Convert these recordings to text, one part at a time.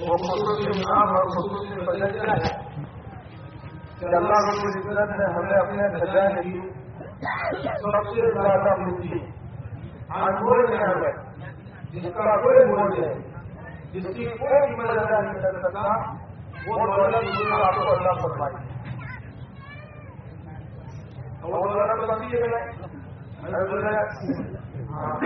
वो है अल्लाह इज़्ज़त ने हमें अपने खजाने की सबसे ज़्यादा पूंजी अनमोल नियामत जिसका कोई मोल है जिसकी कोई कीमत अदा नहीं कर सकता वो दौलत आपको अल्लाह फरमाई वो दौलत बनती है हाँ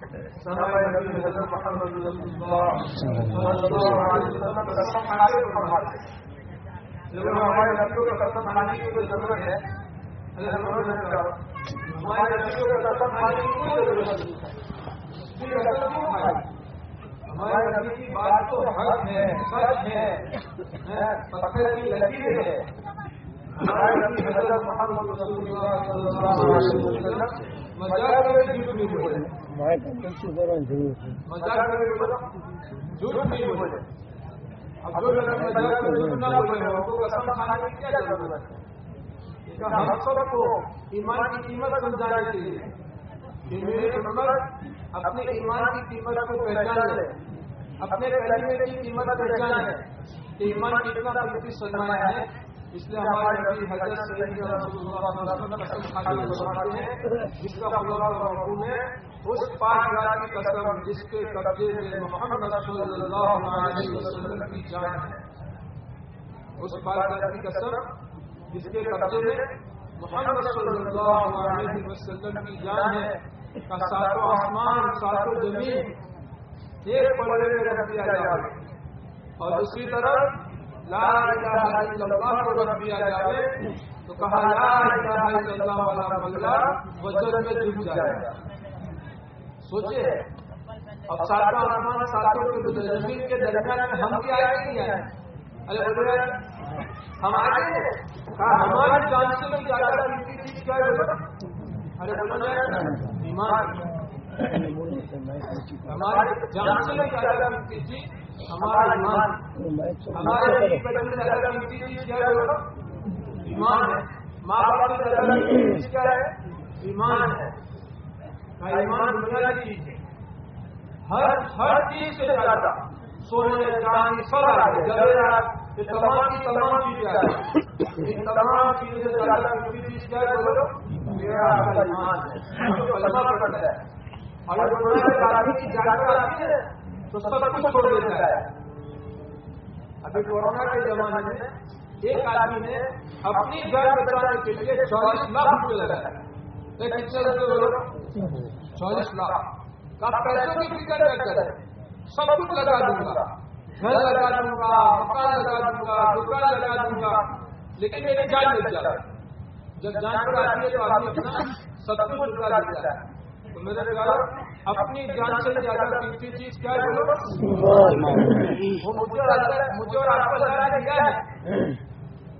हमारे नबियों का कसम खाने हमारे नबियों का कसम की ज़रूरत नहीं हमारे नबी की बात तो हक है। सच है पत्थर की लकीर है हमारे नबी हज़रत मोहम्मद रसूलुल्लाह सल्लल्लाहु अलैहि वसल्लम मज़ाक में झूठ नहीं बोले। मज़ाक में झूठ नहीं बोले। अब जो मज़ाक में झूठ ना बोले उनको कसम खाने की क्या ज़रूरत है? हम सबको ईमान की कीमत समझाने के लिए। कि मेरे उम्मत अपने ईमान की कीमत को पहचान ले। अपने कलमे की कीमत पहचान है ईमान कितना सरमाया है? इसलिए हमारे नबी उस रात की कसम जिसके कब्जे में मोहम्मद सल्लल्लाहु अलैहि वसल्लम की जान है। उस रात की कसम जिसके कब्जे में मोहम्मद की जान है, का सातों आसमान, सातों ज़मीन एक पलड़े में रख दिया जाए। और दूसरी तरफ़ तो कहा बंगला सोचिए, अब सातों सातों के ज़मीन के दरमियान में हम भी आए नहीं आए? अरे बोले हम आए हैं कहा हमारी जान से भी ज़्यादा कीमती चीज़ क्या है? अरे बोलो ईमान। हमारे जान से भी ज़्यादा कीमती चीज़ हमारा ईमान हमारे क्या है ईमान है माँ बाप क्या है ईमान है का ईमान दुनिया की चीज़ है हर हर चीज़ से ज़्यादा सोने चांदी सब आ गए जवेरात ये तमाम की तमाम चीज़ें आ गई इन तमाम चीज़ों से ज़्यादा कीमती चीज़ क्या है बोलो मेरा आपका ईमान है जो कलमा पढ़ता है आदमी की जानवर आती है तो सब कुछ छोड़ देता है। अभी कोरोना के जमाने में एक आदमी ने अपनी जान बचाने के लिए चौलीस लाख रुपए लगाया चौलीस लाख। आप पैसों की फ़िक्र न सब कुछ लगा दूँगा। घर लगा दूँगा, मकान लगा दूँगा, दुकान लगा दूँगा। लेकिन मेरी जान बच जाए जब जान पर आती है तो आदमी अपना सब कुछ लगा देता है। तो मेरे प्यारो अपनी जान से ज़्यादा कीमती चीज़ क्या है? वो मुझे मुझे और आपको ने दिया है?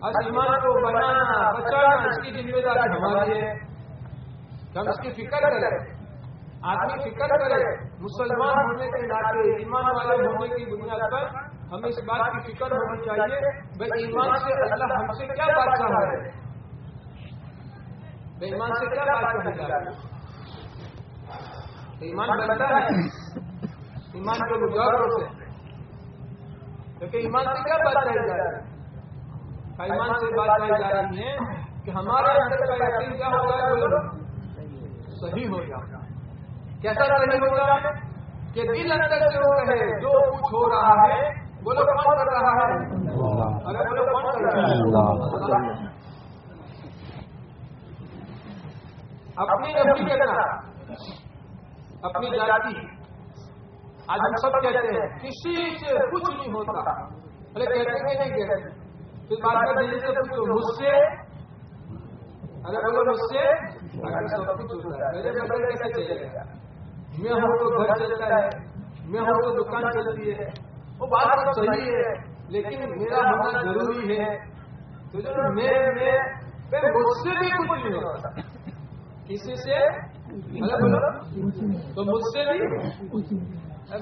आज ईमान को बनाना, बचाना, इसकी ज़िम्मेदारी हमारी है। हम इसकी फ़िक्र करें। आदमी फ़िक्र करे, मुसलमान होने के नाते ईमान वाले होने की बुनियाद पर हमें इस बात की फ़िक्र होनी चाहिए, भाई, ईमान से अल्लाह हमसे क्या बादशाह है? भाई, ईमान से क्या बात बादशाह है? तो ईमान बनता है। ईमान के मुजावर से क्योंकि ईमान से क्या बात कही जा रही है। ईमान से बात कही जा रही है कि हमारे अंदर का यकीन क्या होगा बोलो सही हो जाएगा। कैसा सही होगा कि दिल अंदर से वो कहे जो कुछ हो रहा है बोलो कौन कर रहा है? अगर बोलो कौन कर रहा है। अपनी नफी करना अपनी जाति आज हम सब कहते हैं, किसी से कुछ नहीं होता। अरे कहते हैं नहीं कहते फिर बात में दिल्ली से पूछो, मुझसे? अरे बोलो मुझसे अगर सब कुछ होता है। मेरे बगल कैसे चलेगा? मैं हूँ तो घर चलता है, मैं हूँ तो दुकान चलती है। वो बात तो सही है, लेकिन मेरा होना ज़रूरी है। तो जो मैं मैं मुझसे भी कुछ नहीं होता। किसी से तो मुझसे भी?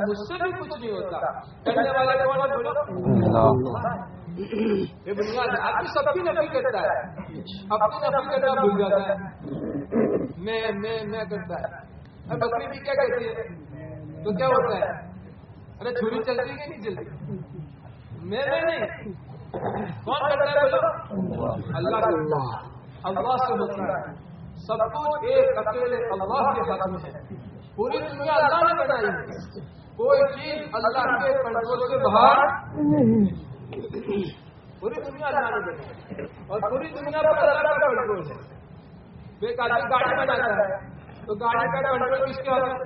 मुझसे भी कुछ नहीं होता। करने वाले कौन है बोलो? ये बुनियाद आदमी सबकी नफी करता है। अपनी नफी करना भूल जाता है। मैं मैं मैं करता है। अब बकरी भी क्या कहती है? तो क्या होता है? अरे छुरी चलती है कि नहीं चलती? मैं मैं नहीं। कौन करता है बोलो? अल्लाह। अल्लाह से होता है। सब कुछ एक अकेले अल्लाह के हाथ में है। पूरी दुनिया अल्लाह ने बनाई है। कोई चीज़ अल्लाह के कंट्रोल से बाहर पूरी दुनिया अल्लाह ने बनाई और पूरी दुनिया पर अल्लाह का कंट्रोल है। तो एक आदमी गाड़ी बनाता है तो गाड़ी का कंट्रोल किसके हाथ में?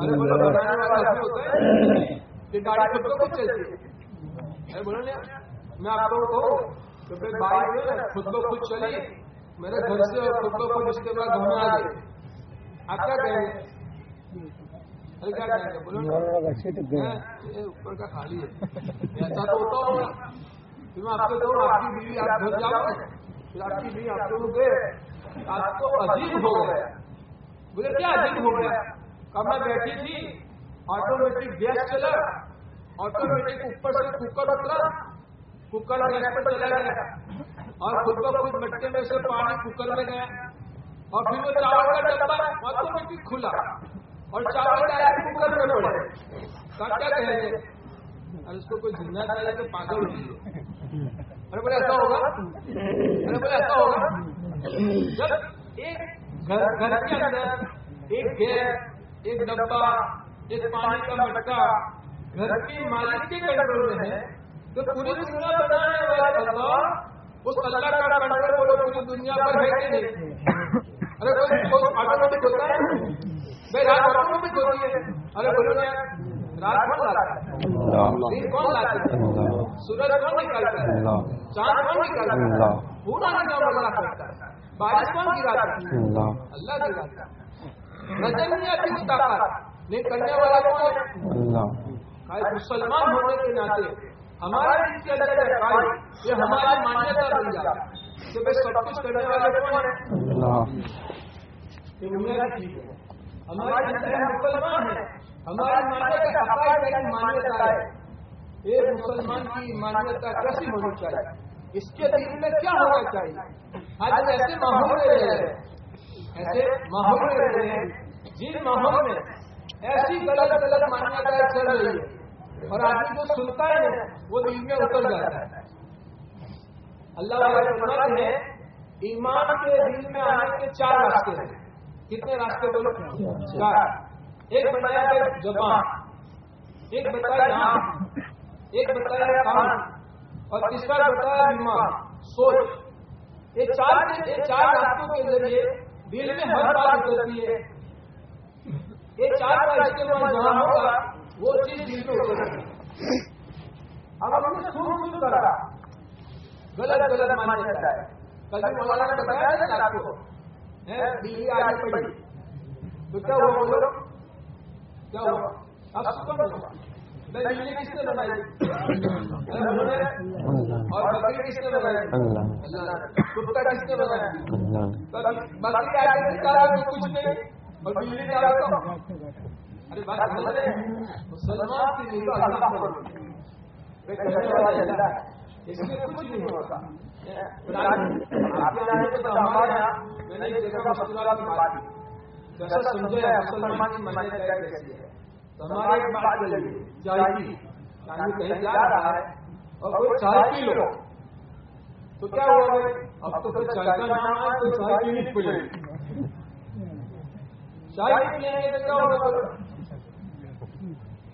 अरे बोलो बनाने वाला होता है कि गाड़ी खुद को चलती है। अरे बोलो मैं आपको कहूँ तो फिर बाइक खुद को खुद चली मेरे घर से और को इसके बाद घूमने आ गए आप क्या कहेंगे? हैं, ये ऊपर का खाली है। ऐसा तो होता होगा फिर आपको कहूँ आपकी बीवी आप घर जाओ फिर आपकी बीवी आपको गए। आपको अजीब हो गया। बोले क्या अजीब हो गया? कब मैं बैठी थी ऑटोमेटिक गैस चला। ऑटोमेटिक ऊपर से कुकर उतरा कुकर गैस पर चला गया। और खुद को खुद मटके में से पानी कुकर में गया। और फिर वो चावल का डब्बा ऑटोमेटिक खुला। और चावल डायरेक्ट कुकर में पड़े। तो क्या कहेंगे अरे उसको कोई ज़िंदा चाहिए तो पागल हो जाइए अरे बोले, ऐसा होगा? अरे बोले, ऐसा होगा? जब एक घर घर के अंदर एक गैस एक डब्बा, एक पानी का मटका घर के मालिक के कंट्रोल में है तो पूरी दुनिया बनाने वाला अल्लाह उस अल्लाह का कंट्रोल बोलो पूरी दुनिया पर है कि नहीं। अरे ऑटोमेटिक होता है? भाई रात ऑटोमेटिक होती है। अरे बोलो ना रात कौन लाता है। दिन कौन लाता है? सूरज कौन निकालता है? चाँद कौन निकालता है? पूरा निज़ाम अल्लाह करता है। बारिश कौन गिराता है? अल्लाह। गिराता है। नज़र नहीं आती की ताकत नहीं करने वाला कौन है? भाई मुसलमान होने के नाते हमारा जिसके अंदर है? भाई, ये हमारी मान्यता बन जाता है। भाई सब कुछ करने वाले कौन है? ये दुनिया की चीज़ है। हमारे है। हमारी मान्यता की मान्यता है। एक मुसलमान की मान्यता कैसी होनी चाहिए? इसके दिल में क्या होना चाहिए? आज ऐसे माहौल में रह हैं। ऐसे माहौल में रहे हैं। जिन माहौल में ऐसी गलत गलत मान्यताएँ चल रही है और आदमी जो सुनता है वो दिल में उतर जाता है। अल्लाह फरमाते हैं, ईमान के दिल में आने के चार रास्ते हैं। कितने रास्ते बोलो? चार। एक बताया है जबान, एक बताया नाम एक बताया कान, और तीसरा बताया दिमाग, सोच। ये चार ये चार रास्तों के ज़रिए दिल में हर बात उतरती है। ये चार का इस्तेमाल जहाँ होगा वो चीज़ दिल में उतरेगी अब हमने सुन सुन करा। गलत गलत मान्यता है कल भी मौलाना ने बताया था आपको है? बिजली आगे पड़ी तो क्या हुआ बोलो? क्या हुआ? अब सुकम हुआ बिजली किसने बनाई। और बकरी किसने बनाई कुत्ता किसने बनाया बकरी आगे कुछ नहीं। और बिजली निकाला मुसलमान की को तो की की की चाय की का पीनी पी तो क्या होगा?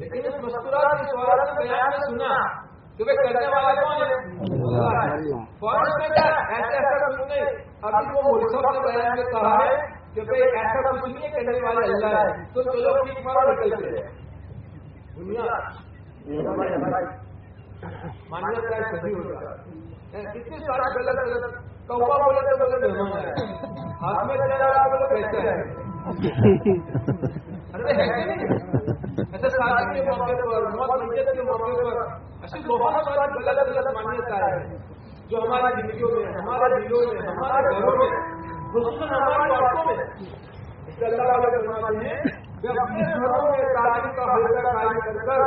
लेकिन इस मुस्कुराहट इस ने बयान में सुना, कि भाई करने वाला कौन है? है। फ़ौरन उसने कहा ऐसे ऐसा कुछ नहीं? अभी वो मुल्सफ ने बयान में कहा है कि भाई ऐसा कुछ नहीं है करने वाला अल्लाह है। तो चलो ठीक फ़ौरन निकल गए दुनिया। मान्यता है सही हो जाता है। कितनी सारी गलत गलत कौवा बोले तो बोले मेहमान है। हाथ में चला रहा बोले कैसे है? अरे है ऐसे शादी के मौके पर मौत मंजत के मौके पर, ऐसी बहुत सारी गलत गलत मान्यता है जो हमारी जिंदगियों में, हमारे दिलों में, हमारे घरों में खुसूसन हमारी औरतों में। इसलिए अल्लाह घरों में तालीम का हल्का कायम कर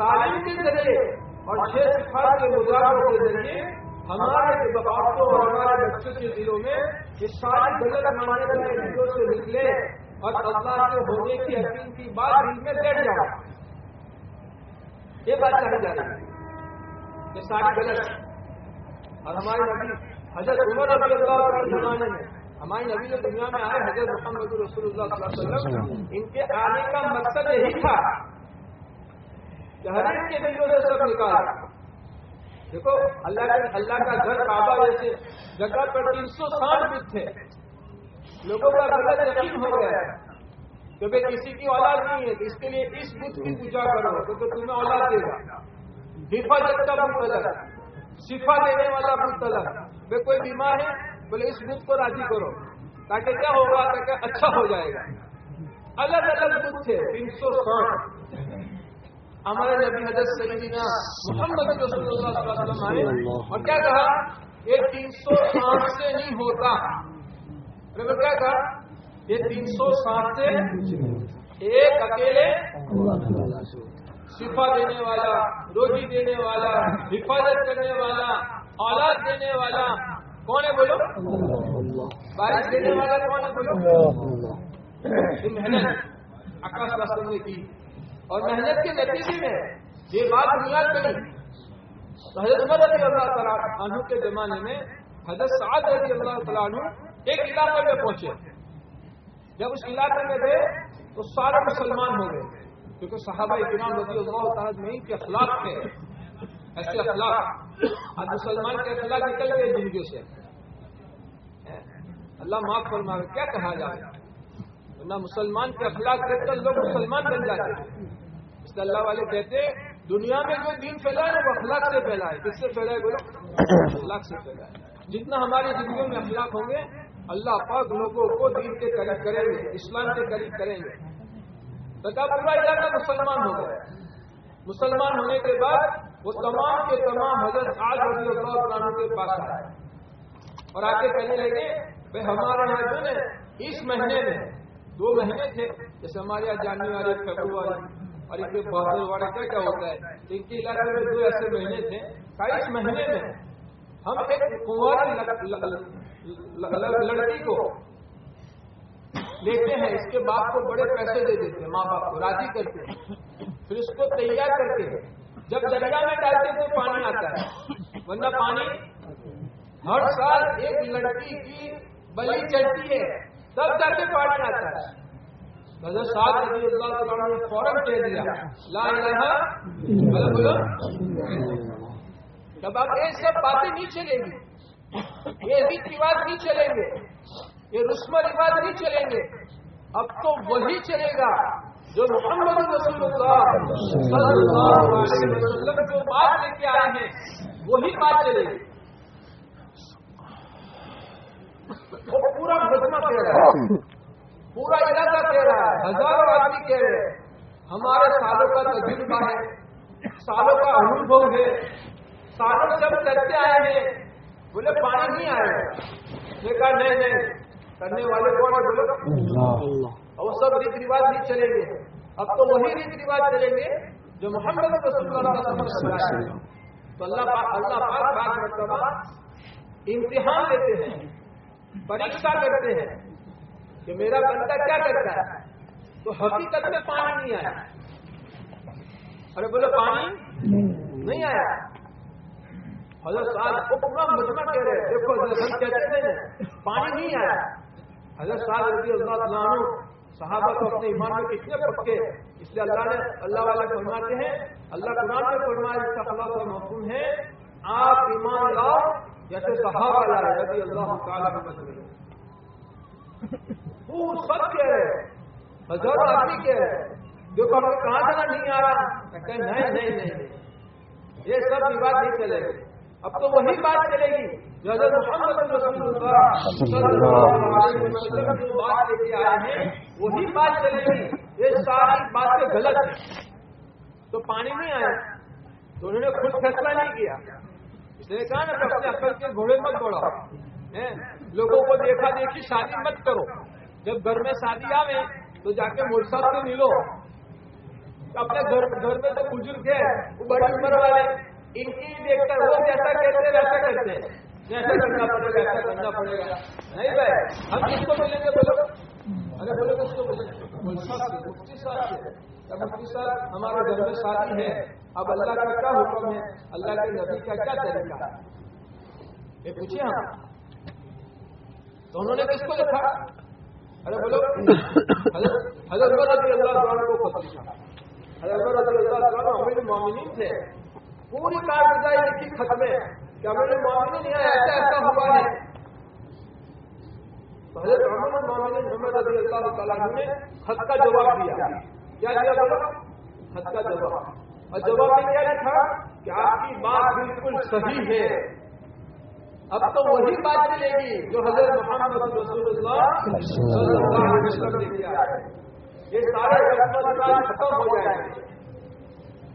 तालीम के ज़रिए और छह सिफात के मुजाहरों के ज़रिए हमारे औरतों और हमारे बच्चों के दिलों में ये सारी गलत मान्यताएँ दिलों से निकले। और अल्लाह के होने की यकीन की बात दिल में बैठ जाए। ये बात कही जा रही है ये सारी गलत और हमारे नबी, हज़रत उमर के जमाने में, हमारे नबी जो दुनिया में आए हज़रत मोहम्मद रसूलुल्लाह इनके आने का मकसद यही था कि हर एक के दिलों से सब निकाल। देखो, अल्लाह का अल्लाह का घर काबा जैसे जगह पर तीन सौ साठ थे। लोगों का गलत यकीन हो गया है। कि भाई किसी की औलाद नहीं है तो इसके लिए इस बुत की पूजा करो तो, तो तुम्हें औलाद देगा। हिफाजत का बुत अलग शिफा देने वाला बुत अलग वे कोई बीमार है बोले इस बुत को राज़ी करो। ताकि क्या होगा ताकि अच्छा हो जाएगा। अलग अलग बुत थे तीन सौ साठ। हमारे नबी हज़रत सैदीना मोहम्मद रसूलुल्लाह सल्लल्लाहु अलैहि वसल्लम आए और क्या कहा? ये तीन सौ साठ से नहीं होता। क्या कहा ये तीन सौ साठ से एक अकेले शिफा देने वाला, रोजी देने वाला, हिफाजत करने वाला, औलाद देने वाला, कौन है बोलो? बारिश देने वाला कौन है बोलो? मेहनत आकाश वास्तव ने की। और मेहनत के नतीजे में ये बात बुनियाद बनी तो हज़रत उमर रज़ी अल्लाह अन्हु के जमाने में हज़रत साद रज़ी अल्लाह अन्हु एक इलाके में पहुँचे। जब उस इलाके में गए तो सारे मुसलमान हो गए। क्योंकि साहबा इकराम रज़ी अल्लाह में के अखलाक थे ऐसे अखलाक। आज मुसलमान के अखलाक निकल गए ज़िंदगी से। अल्लाह माफ़ फरमावे क्या कहा जाए? वरना मुसलमान के अखलाक देखकर लोग मुसलमान बन जाते इसलिए अल्लाह वाले कहते दुनिया में जो दीन फैलाए ना वो अखलाक से फैलाए किससे फैलाए बोलो? अखलाक से फैलाए जितना हमारी ज़िंदगी में अखलाक होंगे अल्लाह पाक लोगों को दीन के करीब करेंगे, इस्लाम के करीब करेंगे। तथा पूरा इलाका मुसलमान हो गया। मुसलमान होने के बाद वो तमाम के तमाम हज़रत आज रज़ी अल्लाह के पास आए। और आके कहने लगे, भाई, हमारे यहाँ जो है इस महीने में दो महीने थे, जैसे हमारे यहाँ जनवरी फेब्रुआरी और इनके बहत्तर क्या क्या होता है, इनके इलाके में दो ऐसे महीने थे। इस महीने में हम एक कुंवारी लड़की को। लेते हैं, इसके बाप को बड़े पैसे दे देते हैं, माँ बाप को, राज़ी करते हैं। फिर इसको तैयार करके जब दरिया में डालते तो पानी आता है। वरना पानी हर साल एक लड़की की बलि चढ़ती है, तब जाके पानी आता है। हज़रत साहब रज़ी अल्लाह ने फ़ौरन कह दिया। ला बोलो तब अब ये सब बातें नहीं चलेंगी ये रीत रिवाज नहीं चलेंगे। ये रस्म रिवाज नहीं चलेंगे। अब तो वही चलेगा जो मोहम्मद रसूलुल्लाह जो बात लेके आए हैं, वही बात चलेगी। वो पूरा मजमा कह रहा है। पूरा इलाका कह रहा है। हज़ारों आदमी कह रहे हैं, हमारे सालों का तजुर्बा है, सालों का अनुभव है, सालों से हम करते आए हैं बोले पानी नहीं आया ने कहा नहीं नहीं करने वाले कौन है बोलो? और वो सब रीति रिवाज नहीं चलेंगे। अब तो वही रीति रिवाज चलेंगे जो मोहम्मद रसूलुल्लाह तो अल्लाह अल्लाह पाक बात मरतबा इम्तिहान लेते हैं परीक्षा करते हैं कि मेरा बंदा क्या करता है। तो हकीकत में पानी नहीं आया। अरे बोले पानी नहीं आया। हज़रत साहब को पूरा मजमा कह रहे हैं। देखो हम कहते थे पानी नहीं आया। हज़रत साहब रज़ी अल्लाह सहाबा तो अपने ईमान में कितने पक्के। इसलिए अल्लाह ने, अल्लाह वाले फरमाते हैं, अल्लाह कुरान में फरमाया, इसका खिलाफ का मफहूम है, आप ईमान लाओ जैसे सहाबा लाए रबी अल्लाह वो सब कह रहे हज़ारों आदमी कह रहे देखो हमें कहाँ से नहीं आ रहा। नहीं नहीं नहीं। ये सब विवाद नहीं चलेगी। अब तो वही बात चलेगी जो हज़रत मोहम्मद बात लेके आए हैं वही बात चलेगी ये सारी बातें गलत है। तो पानी नहीं आया। तो उन्होंने खुद फैसला नहीं किया। इसने कहा ना अपने अक्ल के घोड़े मत दौड़ाओ। हैं? लोगों को देखा देखी शादी मत करो। जब घर में शादी आवे तो जाके मोल साहब से मिलो। अपने घर घर में तो बुज़ुर्ग है वो बड़ी उम्र वाले। इनकी देखकर वो जैसा कहते वैसा करते हैं। ऐसा करना पड़ेगा, ऐसा करना पड़ेगा। नहीं भाई, हम किसको मिलेंगे बोलो? अरे बोलो, किसको मिलेंगे मुफ्ती साहब मुफ्ती साहब हमारे घर में शादी है, अब अल्लाह का क्या हुक्म है? अल्लाह के नबी का क्या तरीका? है ये पूछिए हम। तो उन्होंने किसको लिखा? अरे बोलो। हज़रत रज़ी अल्लाह को पत्र लिखा हज़रत रज़ी अल्लाह अमीर मोमिन थे। पूरी कारगुजारी लिखी खत में कि अमीर नहीं है, ऐसा ऐसा हुआ है। तो हज़रत अमीर मोमिन मोहम्मद रज़ी अल्लाह तला ने खत का जवाब दिया। क्या दिया बोलो? खत का जवाब। और जवाब में क्या लिखा? कि आपकी बात बिल्कुल सही है। अब तो वही बात चलेगी जो हज़रत मोहम्मद सल्लल्लाहु ने किया है। ये सारे खत्म हो जाएँगे।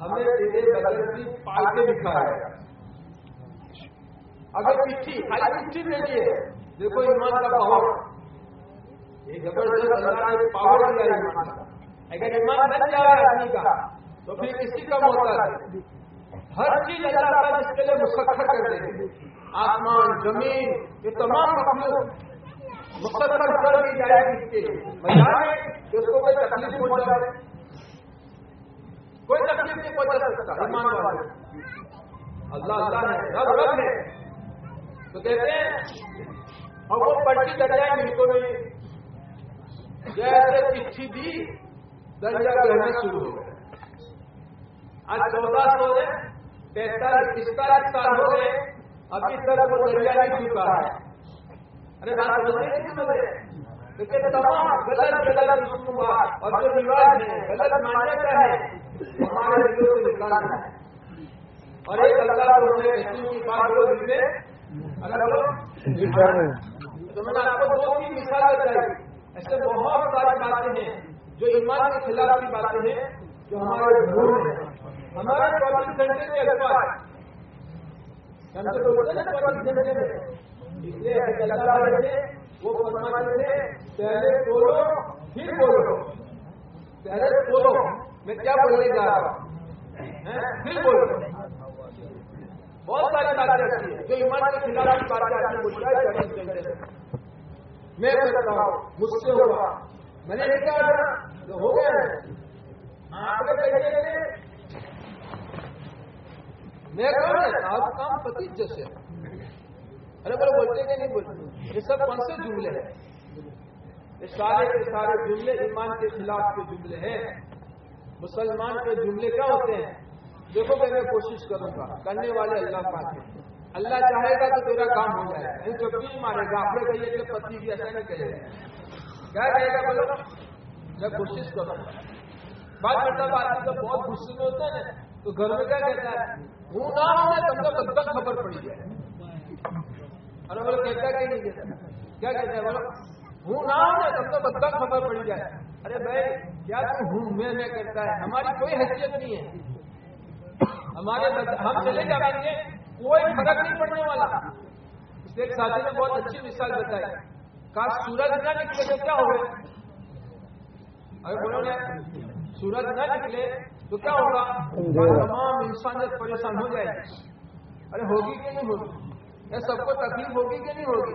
हमें तेरे बदल की पालते दिखाएगा अगर चिट्ठी, खाली चिट्ठी भेजिए देखो ईमान का पावर ये ज़बरदस्त अल्लाह ने पावर दिया ईमान का। अगर ईमान बन जाए आदमी का तो फिर किसी का होता है? हर चीज़ अल्लाह ताला जिसके लिए मुसखर कर देंगे आसमान, ज़मीन, ये तमाम मखलूक मुसखर कर दी जाएगी इसके लिए। बजाय कि उसको कोई तकलीफ़ हो जाए कोई तकलीफ़ नहीं पहुँचा सकता ईमान वाले। अल्लाह अल्लाह है, रब रब है। तो कहते हैं और वो पट्टी दरिया इनको नहीं। जैसे चिट्ठी दी दरिया बहना शुरू हो गया। आज चौदह सौ ने पैंतालीस पिस्तालीस साल हो गए, अभी तक वो दरिया नहीं चुका है। अरे बात समझ लेकिन तमाम गलत गलत और जो रिवाज है, गलत मान्यता है हमारे दिलों से निकालना है और एक अल्लाह को उन्होंने रसूल की बात को दिल अगर तो मैंने आपको दो तीन मिसाल बताई। ऐसे बहुत सारी बातें हैं जो ईमान के खिलाफ की बातें हैं जो हमारे भूल है। हमारे चौबीस घंटे के अखबार घंटे तो बोलते हैं चौबीस घंटे में इसलिए अल्लाह ने वो फरमाते थे। पहले बोलो फिर बोलो। पहले बोलो। मैं क्या बोलने जा रहा हूँ? फिर बोलो। बहुत सारी बातें आती है जो ईमान के खिलाफ बातें आती है है। चौबीस मैं करता हूँ, मुझसे होगा मैंने नहीं कहा जो हो गया आपने कहिए मैं कौन है? आप काम पति जैसे अरे, बोले, बोलते कि नहीं बोलते? ये सब कौन से जुमले हैं? ये सारे के सारे जुमले ईमान के खिलाफ के जुमले हैं। मुसलमान के जुमले क्या होते हैं? देखो मैं कोशिश करूँगा। करने वाले अल्लाह पाक है। अल्लाह चाहेगा तो तेरा काम हो जाएगा। नहीं तो भी मारेगा? आपने कहिए कि पति भी ऐसा नहीं कहेगा क्या कहेगा बोलो? मैं कोशिश करूँगा। बात मतलब आदमी जब बहुत गुस्से में होता है तो घर में क्या कहता है? हूँ ना हूँ तुमको बदबक खबर पड़ी जाए अरे बोलो, कहता क्या नहीं कहता क्या कहता है? बोलो। हूँ ना हूँ तुमको बदबक खबर पड़ी जाए अरे भाई, क्या तू हूँ मैं कहता है? हमारी कोई हैसियत नहीं है। हमारे हम चले जाएँगे, कोई फ़र्क नहीं पड़ने वाला। इसलिए एक साथी ने बहुत अच्छी मिसाल बताई। काश सूरज न निकले तो क्या हो गया अरे बोलो ना, सूरज न निकले तो क्या होगा? तमाम इंसानियत परेशान हो जाएगी। अरे होगी कि नहीं होगी? या सबको तकलीफ़ होगी कि नहीं होगी?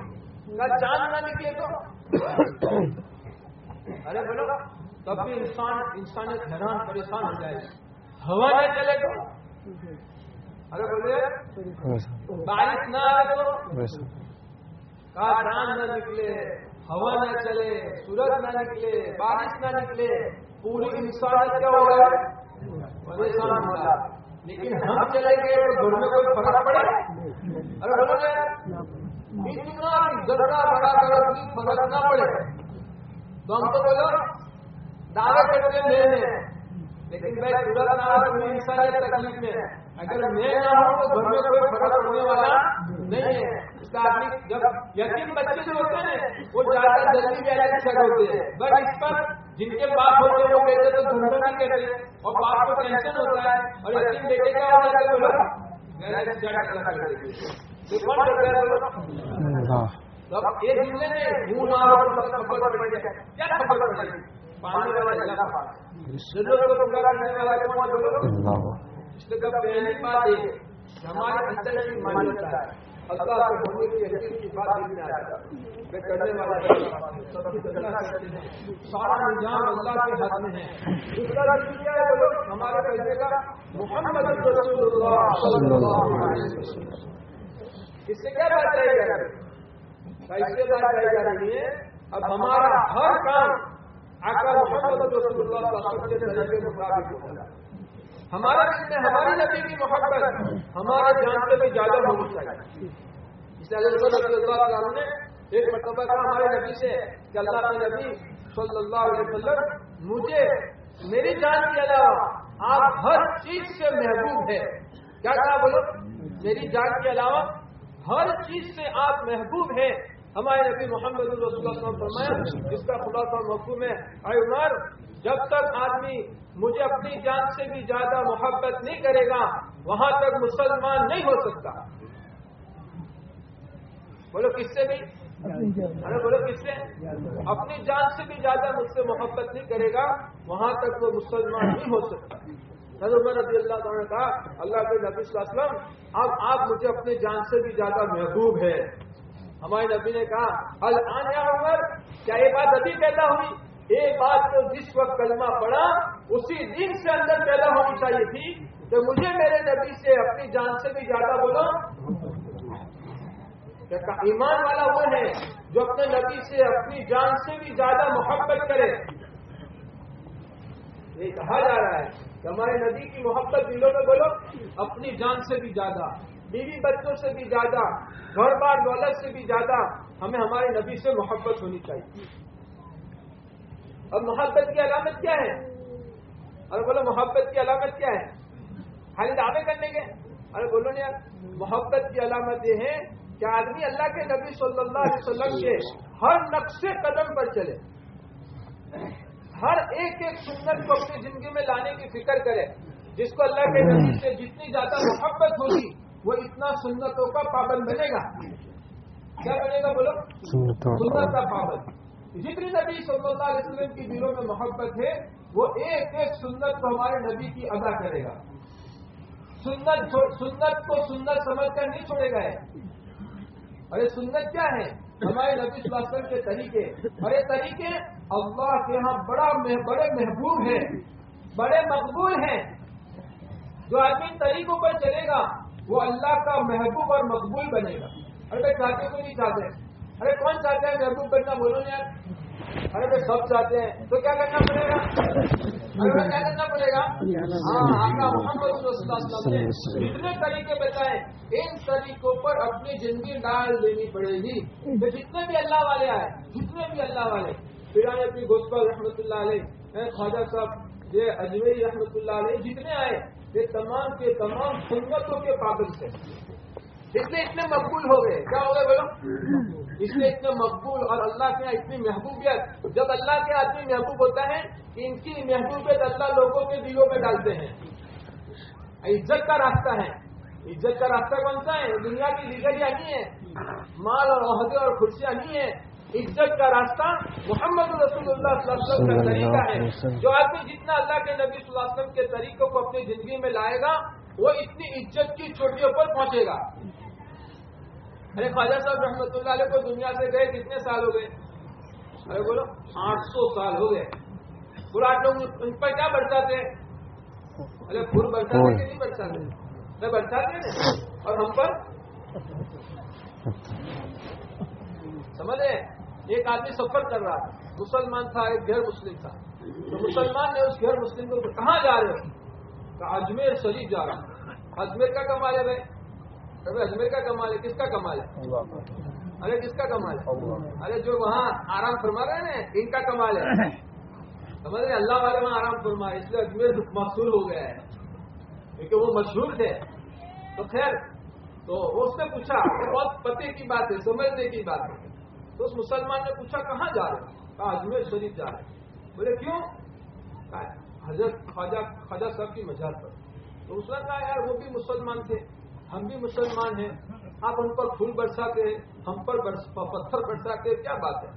ना चाँद ना निकले तो। अरे बोलो तब भी इंसान इंसानियत हैरान परेशान हो जाएगी। हवा न चले तो अरे बोले बारिश ना आए तो कहा चाँद न निकले हवा न चले सूरज न निकले बारिश न निकले पूरी इंसान क्या हो गया? परेशान होगा लेकिन हम चले गए तो घर में कोई फ़र्क पड़े? अरे बोलो इतना गद्दा बड़ा कि फ़र्क ना पड़े। तो हम तो बोलो दावे करते हैं लेकिन भाई सूरज ना हो तो इंसान तकलीफ़ में अगर मैं ना हूँ तो घर में कोई फ़र्क होने वाला नहीं है। इसका आदमी जब यकीन बच्चे जो होते हैं, वो ज़्यादा जल्दी भी अलग होते हैं। बट इस पर जिनके बाप होते हैं, वो कहते तो धंधा नहीं करते और बाप को टेंशन होता है। और यकीन बेटे क्या हो जाता है बोलो गैर स्टार्ट कर देते तो कौन करता तो अब एक ज़िंदगी में मुँह ना तो खबर पड़ जाए क्या खबर पड़ जाए पानी वाला जला को पूरा करने वाला कौन बोलो इसलिए का पहली बात ये हमारे अंदर की मान्यता है। अल्लाह के होने की बात में आता। है वे करने वाला सबकी अल्लाह करते हैं। सारा निज़ाम अल्लाह के हाथ में है। दूसरा क्या है बोलो हमारे कहने का मोहम्मद रसूलुल्लाह सल्लल्लाहु अलैहि वसल्लम। इससे क्या बात कही जा रही है? कैसे बात कही जा रही है, अब हमारा हर काम आका मोहम्मद रसूलुल्लाह हमारा इसमें हमारी नबी की मोहब्बत, हमारे जान से भी ज़्यादा होनी चाहिए। इसलिए एक मरतबा कहा हमारे नबी से कि अल्लाह के नबी सल्लल्लाहु अलैहि वसल्लम, मुझे, मेरी जान के अलावा आप हर चीज़ से महबूब है। क्या कहा बोलो? मेरी जान के अलावा हर चीज़ से आप महबूब हैं। हमारे नबी मोहम्मद फरमाया, जिसका खुलासा मफहूम है अय उमर, जब तक आदमी मुझे अपनी जान से भी ज़्यादा मोहब्बत नहीं करेगा, वहाँ तक मुसलमान नहीं हो सकता। बोलो, किससे भी? अरे बोलो, किससे? अपनी जान से भी ज़्यादा मुझसे मोहब्बत नहीं करेगा, वहाँ तक वो मुसलमान नहीं हो सकता। नज़र रबी अल्लाह ने कहा, अल्लाह के नबी अब आप मुझे अपनी जान से भी ज़्यादा महबूब है। हमारे नबी ने कहा अल आनिया उमर? क्या ये बात अभी पैदा हुई? ये बात तो जिस वक्त कलमा पड़ा उसी दिन से अंदर पैदा होनी चाहिए थी। तो मुझे मेरे नबी से अपनी जान से भी ज़्यादा बोलो। ईमान वाला वो है जो अपने नबी से, अपनी जान से भी ज़्यादा मोहब्बत करे? ये कहा जा रहा है हमारे नबी की मोहब्बत दिलों में बोलो, अपनी जान से भी ज़्यादा। बीवी बच्चों से भी ज़्यादा घर बार दौलत से भी ज़्यादा हमें हमारे नबी से मोहब्बत होनी चाहिए। और मोहब्बत की अलामत क्या है? अरे बोलो, मोहब्बत की अलामत क्या है? खाली दावे करने के। अरे बोलो ना यार, मोहब्बत की अलामत ये है कि आदमी अल्लाह के नबी सल्लल्लाहु अलैहि वसल्लम के हर नक्शे कदम पर चले। हर एक एक सुन्नत को अपनी ज़िंदगी में लाने की फ़िक्र करे, जिसको अल्लाह के नबी से जितनी ज़्यादा मोहब्बत होगी वो इतना सुन्नतों का पाबंद बनेगा। क्या बनेगा बोलो? सुन्नत का पाबंद जितनी नबी सल्लल्लाहु अलैहि वसल्लम की दिलों में मोहब्बत है वो एक एक सुन्नत को हमारे नबी की अदा करेगा। सुन्नत सुन्नत को सुन्नत समझकर नहीं छोड़ेगा है अरे सुन्नत क्या है? हमारे नबी वसल्लम के तरीके। अरे तरीके अल्लाह के यहाँ बड़ा बड़े महबूब हैं बड़े मकबूल हैं। जो आदमी तरीकों पर चलेगा वो अल्लाह का महबूब और मकबूल बनेगा। अरे भाई, चाहते को नहीं चाहते? अरे कौन चाहते हैं महबूब बनना? बोलो ना यार। अरे भाई, सब चाहते हैं। तो क्या करना पड़ेगा? अरे क्या करना पड़ेगा? हाँ आपका जितने तरीके बताए। इन तरीकों पर अपनी ज़िंदगी डाल देनी पड़ेगी। तो जितने भी अल्लाह वाले आए, जितने भी अल्लाह वाले, फिरान अपनी गोस्बा रहमत ख्वाजा साहब, ये अजमेरी रहमत जितने आए ये तमाम के तमाम सुन्नतों के पाबंद थे। इसलिए इतने मकबूल हो गए। क्या हो गए बोलो? इसलिए इतने मकबूल, और अल्लाह के यहाँ इतनी महबूबियत। जब अल्लाह के आदमी महबूब होता है इनकी महबूबियत अल्लाह लोगों के दिलों में डालते हैं। इज़्ज़त का रास्ता है। इज़्ज़त का रास्ता कौन सा है? दुनिया की जिगरिया नहीं है। माल और अहदे और खुर्सियाँ नहीं है। इज़्ज़त का रास्ता मोहम्मद रसूलुल्लाह सल्लल्लाहु अलैहि वसल्लम का तरीका है। जो आदमी जितना अल्लाह के नबी सल्लल्लाहु अलैहि वसल्लम के तरीकों को अपनी ज़िंदगी में लाएगा वो इतनी इज़्ज़त की चोटियों पर पहुंचेगा। अरे ख्वाजा साहब रहमतुल्लाह अलैह को दुनिया से गए कितने साल हो गए? अरे बोलो 800 साल हो गए। बोलो लोग उन पर क्या बरसाते अरे फूल बरसाते नहीं बरसाते मैं बरसाते ना और हम पर? समझ? रहे? एक आदमी सफ़र कर रहा था। मुसलमान था, एक गैर मुस्लिम था। तो मुसलमान ने उस गैर मुस्लिम को कहाँ जा रहे हो? अजमेर शरीफ जा रहा हूँ। अजमेर का कमाल है भाई। अरे अजमेर का कमाल है, किसका कमाल है? अरे किसका कमाल है? अरे जो वहाँ आराम फरमा रहे हैं ना, इनका कमाल है। समझ रहे अल्लाह वाले वहाँ आराम फरमा इसलिए अजमेर मशहूर हो गया है। क्योंकि वो मशहूर थे। तो खैर तो उसने पूछा बहुत पते की बात है, समझने की बात है। तो उस मुसलमान ने पूछा कहाँ जा रहे हो? कहा अजमेर शरीफ जा रहे बोले क्यों? हज़रत ख्वाजा ख्वाजा साहब की मजार पर। तो उसने कहा यार वो भी मुसलमान थे हम भी मुसलमान हैं। आप उन पर फूल बरसाते हैं हम पर बरस, पत्थर बरसाते हैं क्या बात है?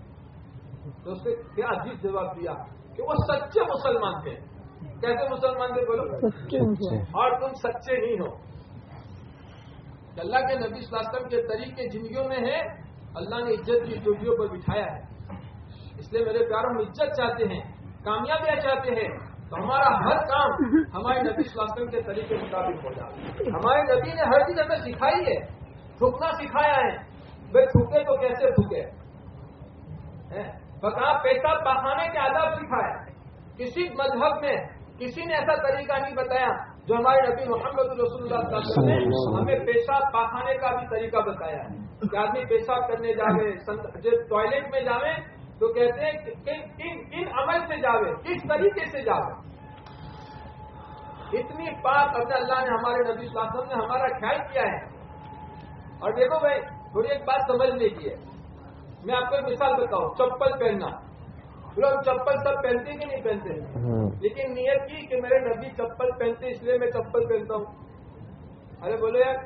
तो उसने क्या अजीब जवाब दिया कि वो सच्चे मुसलमान थे। कैसे मुसलमान थे बोलो? और तुम सच्चे नहीं हो। अल्लाह के नबी वसल्लम के तरीके जिंदगियों में है अल्लाह ने इज़्ज़त की चोटियों पर बिठाया है। इसलिए मेरे प्यारों, हम इज़्ज़त चाहते हैं, कामयाबियाँ चाहते हैं तो हमारा हर काम हमारे नबी वसल्लम के तरीके मुताबिक हो जाए हमारे नबी ने हर चीज़ हमें सिखाई है, थूकना सिखाया है। भाई, थूके तो कैसे थूके? बता पेशाब बहाने के आदाब सिखाया किसी मज़हब में किसी ने ऐसा तरीका नहीं बताया जो हमारे नबी मोहम्मद रसूलुल्लाह सल्लल्लाहु ने हमें पेशाब पाखाने का भी तरीका बताया है। कि आदमी पेशाब करने जावे जब टॉयलेट में जावे तो कहते हैं कि किन किन अमल से जावे किस तरीके से जावे। इतनी बात अपने अल्लाह ने हमारे नबी वसल्लम ने हमारा ख्याल किया है। और देखो भाई थोड़ी एक बात समझने की है। मैं आपको एक मिसाल बताऊँ चप्पल पहनना। लोग चप्पल सब पहनते हैं कि नहीं पहनते? लेकिन नियत की कि मेरे नबी चप्पल पहनते इसलिए मैं चप्पल पहनता हूँ। अरे बोलो यार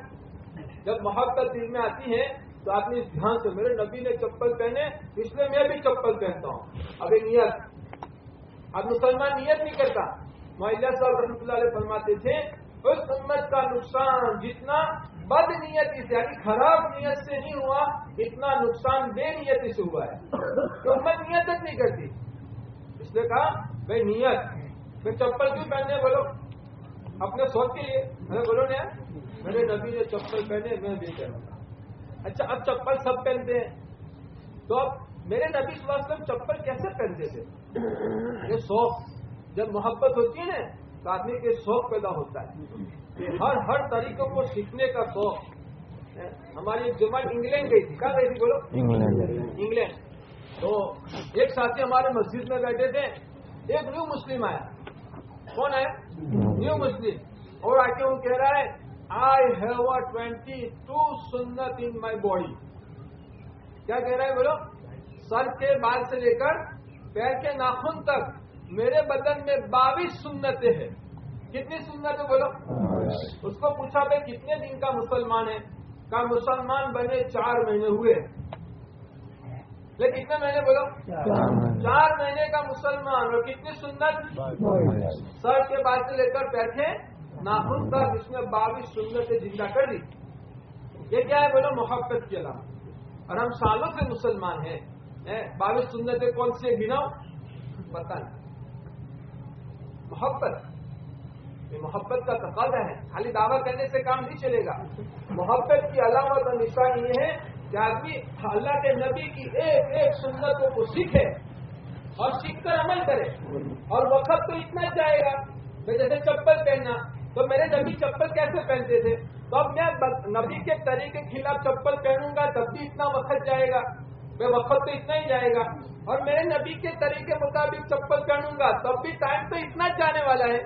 जब मोहब्बत दिल में आती है तो आदमी ध्यान से मेरे नबी ने चप्पल पहने इसलिए मैं भी चप्पल पहनता हूँ। अभी नियत अब मुसलमान नियत नहीं करता। मोहल्ला साहब अलैह फरमाते थे उस उम्मत का नुकसान जितना बद नियति से यानी खराब नियत से नहीं हुआ, इतना नुकसान बेनियति से हुआ है। तो उम्मत नियत नहीं करती। इसलिए कहा, भाई नियत भाई चप्पल क्यों पहनने बोलो? अपने शौक के लिए। अरे बोलो ना मेरे नबी ने चप्पल पहने, मैं भी पहनूँगा अच्छा अब चप्पल सब पहनते हैं। तो अब मेरे नबी वसल्लम चप्पल कैसे पहनते थे? ये शौक, जब मोहब्बत होती है ना तो आदमी के शौक पैदा होता है। कि हर हर तरीकों को सीखने का शौक। हमारी एक इंग्लैंड गई थी। कहाँ गई थी बोलो? इंग्लैंड। इंग्लैंड। तो एक साथी हमारे मस्जिद में बैठे थे। एक न्यू मुस्लिम आया। कौन है न्यू मुस्लिम और आके वो कह रहा है I have a twenty two सुन्नत इन माई बॉडी क्या कह रहा है बोलो? सर के बाल से लेकर पैर के नाखून तक। मेरे बदन में बाईस सुन्नतें हैं। कितनी सुन्नतें बोलो? उसको पूछा भाई कितने दिन का मुसलमान है? कहा मुसलमान बने चार महीने हुए। लेकिन कितने महीने बोलो? चार महीने। का मुसलमान और कितनी सुन्नत? सर के बाद से लेकर बैठे के नाखून तक इसमें बाईस सुन्नतें ज़िंदा कर दी ये क्या है बोलो? मोहब्बत के अलावा। और हम सालों से मुसलमान हैं? बाईस सुन्नतें कौन सी है गिनाओ पता नहीं। मोहब्बत। ये मोहब्बत का तकाजा है। खाली दावा करने से काम नहीं चलेगा। मोहब्बत की अलामत और निशान ये है कि आदमी अल्लाह के नबी की एक एक सुन्नतों को सीखे और सीखकर अमल करे। और वक्त तो इतना जाएगा। मैं जैसे चप्पल पहनना तो मेरे नबी चप्पल कैसे पहनते थे? तो अब मैं नबी के तरीके के खिलाफ चप्पल पहनूँगा, तब भी इतना वक्त जाएगा। मैं वक्त तो इतना ही जाएगा। और मेरे नबी के तरीके मुताबिक चप्पल पहनूँगा, तब भी टाइम तो इतना जाने वाला है।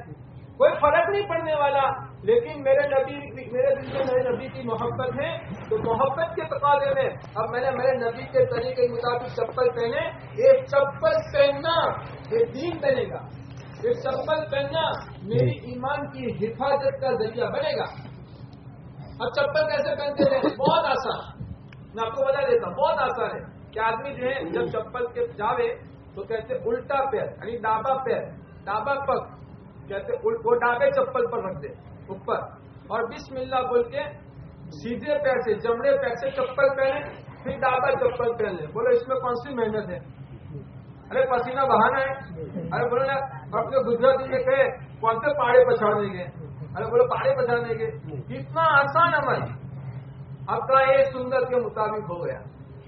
कोई फ़र्क नहीं पड़ने वाला। लेकिन मेरे नबी, मेरे दिल में मेरे नबी की मोहब्बत है तो मोहब्बत के तकाजे में अब मैंने मेरे नबी के तरीके मुताबिक चप्पल पहने ये चप्पल पहनना ये दीन बनेगा। ये चप्पल पहनना मेरी ईमान की हिफाजत का ज़रिया बनेगा। अब चप्पल कैसे पहनते हैं? बहुत आसान। मैं आपको बता देता हूँ, बहुत आसान है। कि आदमी जो है, जब चप्पल के जावे तो कहते उल्टा पैर, यानी डाबा पैर डाबा पग, कहते वो डाबे चप्पल पर रखते, ऊपर। और बिस्मिल्लाह बोल के सीधे पैर से, जमड़े पैर से चप्पल पहने, फिर डाबा चप्पल पहन ले। बोलो, इसमें कौन सी मेहनत है? अरे, पसीना बहाना है। अरे, बोलो ना, अपने गुजराती में कहे, कौन से पहाड़े पछाड़ने के अरे, बोलो पहाड़े पछाड़ने के इतना आसान अमल। आपका एक सुंदर के मुताबिक हो गया।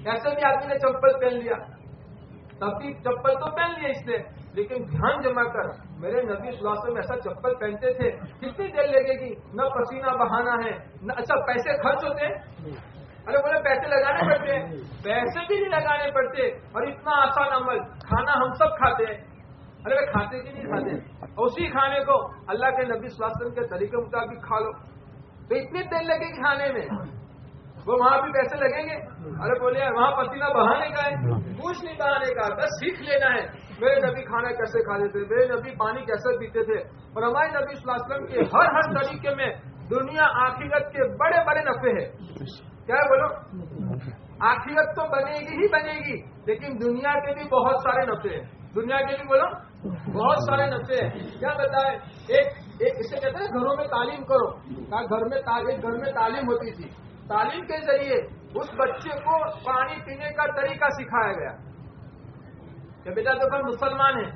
ऐसे भी आदमी ने चप्पल पहन लिया। तभी चप्पल तो पहन लिया इसने, लेकिन ध्यान जमा कर, मेरे नबी में ऐसा चप्पल पहनते थे, कितनी देर लगेगी? न पसीना बहाना है, न अच्छा पैसे खर्च होते हैं? अरे बोले, पैसे लगाने पड़ते हैं। पैसे भी नहीं लगाने पड़ते, और इतना आसान अमल। खाना हम सब खाते हैं। अरे वे खाते कि नहीं खाते। उसी खाने को अल्लाह के नबी सुलासम के तरीके मुताबिक खा लो। तो इतनी देर लगेगी खाने में। वो वहाँ भी पैसे लगेंगे। अरे बोले वहाँ पसीना बहाने का है। कुछ नहीं बहाने का, बस सीख लेना है। मेरे नबी खाना कैसे खाते थे? मेरे नबी पानी कैसे पीते थे? और हमारे नबी वसल्लम के हर हर तरीके में दुनिया आखिरत के बड़े बड़े नफे है। क्या बोलो? आखिरत तो बनेगी ही बनेगी, लेकिन दुनिया के भी बहुत सारे नफे हैं। दुनिया के भी बोलो, बहुत सारे नफे हैं। क्या बताए? एक एक, इसे कहते हैं घरों में तालीम करो। कहा, घर में घर में तालीम होती थी। तालीम के ज़रिए उस बच्चे को पानी पीने का तरीका सिखाया गया। कि बेटा देखो मुसलमान है।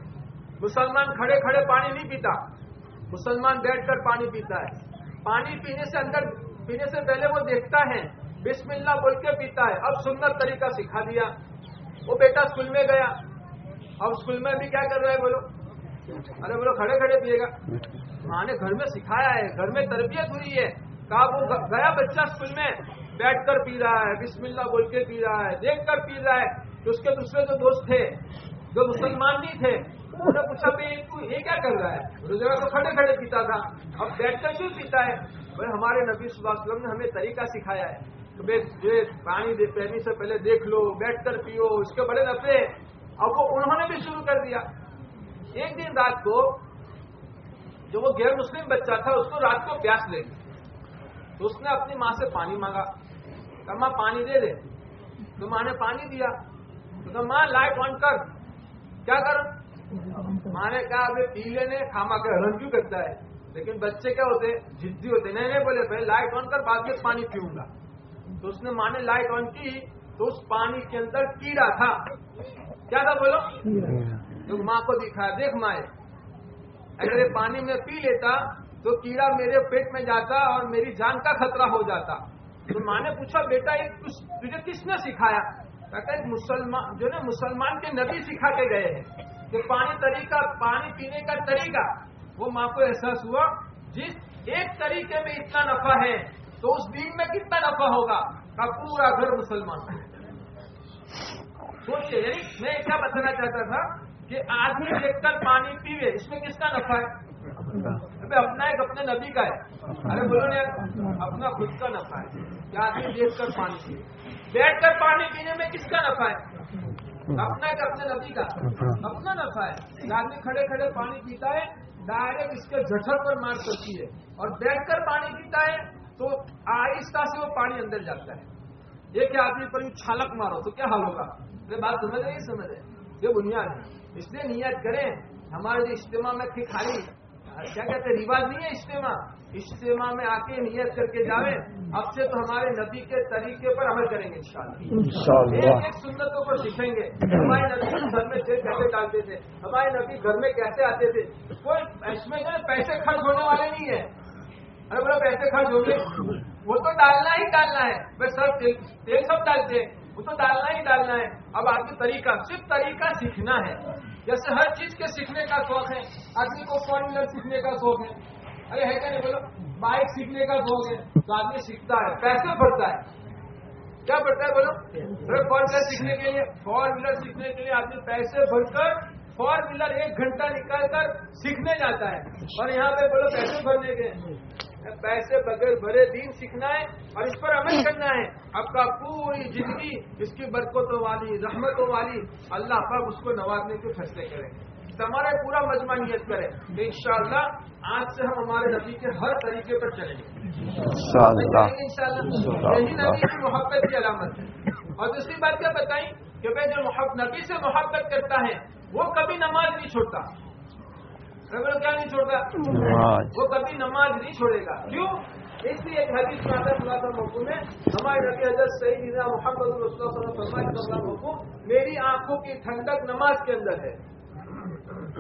मुसलमान खड़े खड़े पानी नहीं पीता। मुसलमान बैठकर पानी पीता है। पानी पीने से अंदर, पीने से पहले वो देखता है, बिस्मिल्लाह बोल के पीता है। अब सुंदर तरीका सिखा दिया। वो बेटा स्कूल में गया। अब स्कूल में भी क्या कर रहा है बोलो? अरे बोलो, खड़े खड़े पिएगा। माँ ने घर में सिखाया है। घर में तरबियत हुई है। कहा, वो गया बच्चा स्कूल में, बैठकर पी रहा है बिस्मिल्ला बोल के पी रहा है देख कर पी रहा है। तो उसके दूसरे जो दोस्त थे, जो मुसलमान नहीं थे। उन्होंने पूछा भाई तू ये क्या कर रहा है? उस जगह तो खड़े खड़े पीता था। अब बैठकर क्यों पीता है? भाई, हमारे नबी वसल्लम ने हमें तरीका सिखाया है कि भाई पानी पीने से पहले देख लो, बैठकर पियो उसके बड़े नफे। अब वो, उन्होंने भी शुरू कर दिया। एक दिन रात को, जो वो गैर मुस्लिम बच्चा था, उसको रात को प्यास लगी। तो उसने अपनी माँ से पानी मांगा। कहा माँ पानी दे दे। तो माँ ने पानी दिया। तो कहा माँ लाइट ऑन कर। क्या कर? माँ ने कहा अबे पी लेने खामा के हरण क्यों करता है? लेकिन बच्चे क्या होते जिद्दी होते नहीं नहीं बोले भाई लाइट ऑन कर बाद में पानी पीऊँगा। तो उसने माँ ने लाइट ऑन की तो उस पानी के अंदर कीड़ा था। क्या था बोलो? तो माँ को दिखाया देख माए अगर ये पानी में पी लेता तो कीड़ा मेरे पेट में जाता और मेरी जान का खतरा हो जाता। तो माँ ने पूछा, बेटा, ये कुछ तुझे किसने सिखाया? कहता एक मुसलमान, जो ना मुसलमान के नबी सिखा के गए हैं। कि पानी तरीका, पानी पीने का तरीका। वो माँ को एहसास हुआ, जिस एक तरीके में इतना नफा है तो उस दिन में कितना नफा होगा? का पूरा घर मुसलमान सोचिए, यानी मैं क्या बताना चाहता था कि आदमी देखकर पानी पीवे, इसमें किसका नफा है? अबे अपना एक अपने नबी का है। अरे बोलो ना अपना खुद का नफा है। क्या आदमी देख कर पानी पिए? बैठ कर पानी पीने में किसका नफा है? अपना एक अपने नबी का। अपना। नफा है। आदमी खड़े खड़े पानी पीता है डायरेक्ट इसके जठर पर मार करती है। और बैठ कर पानी पीता है तो आहिस्ता से वो पानी अंदर जाता है। ये क्या आदमी पर छालक मारो तो क्या हाल होगा? ये बात समझ रहे समझ रहे ये बुनियाद है। इसलिए नियत करें हमारे जो इज्तिमा में थी खाली क्या कहते हैं? रिवाज नहीं है इज्तिमा? इज्तिमा में आके नियत करके जावे अब से तो हमारे नबी के तरीके पर अमल करेंगे इंशाल्लाह। एक एक सुन्नतों को सीखेंगे। हमारे नबी घर में तेल कैसे डालते थे? हमारे नबी घर में कैसे आते थे? कोई इसमें जो पैसे खर्च होने वाले नहीं है। अरे बोलो पैसे खर्च होंगे। वो तो डालना ही डालना है। बस सब तेल तेल सब डालते हैं। वो तो डालना ही डालना है। अब आपके तरीका सिर्फ़ तरीका सीखना है। जैसे हर चीज़ के सीखने का शौक है, आदमी को फोर व्हीलर सीखने का शौक है। अरे है क्या नहीं बोलो? बाइक सीखने का शौक है तो आदमी सीखता है, पैसे भरता है। क्या पड़ता है बोलो? अरे फोर व्हीलर सीखने के लिए फोर व्हीलर सीखने के लिए आदमी पैसे भरकर फोर व्हीलर एक घंटा निकाल कर सीखने जाता है। और यहाँ पे बोलो, पैसे भरने के पैसे बगैर भरे दिन सीखना है और इस पर अमल करना है आपका पूरी ज़िंदगी इसकी बरकतों वाली रहमतों वाली अल्लाह पाक उसको नवाजने के फैसले करेंगे। हमारा पूरा मजमा नियत करें। तो इंशाअल्लाह आज से हम हमारे नबी के हर तरीके पर चलेंगे। की मोहब्बत की अलामत है। और दूसरी बात क्या बताई? कि भाई जो नबी से मोहब्बत करता है वो कभी नमाज़ नहीं छोड़ता। बोलो क्या नहीं छोड़ता? वो कभी नमाज़ नहीं छोड़ेगा। क्यों? इसलिए एक हदीस में आता था मौकू में हमारे नबी हज़रत सही मोहम्मद मेरी आँखों की ठंडक नमाज़ के अंदर है।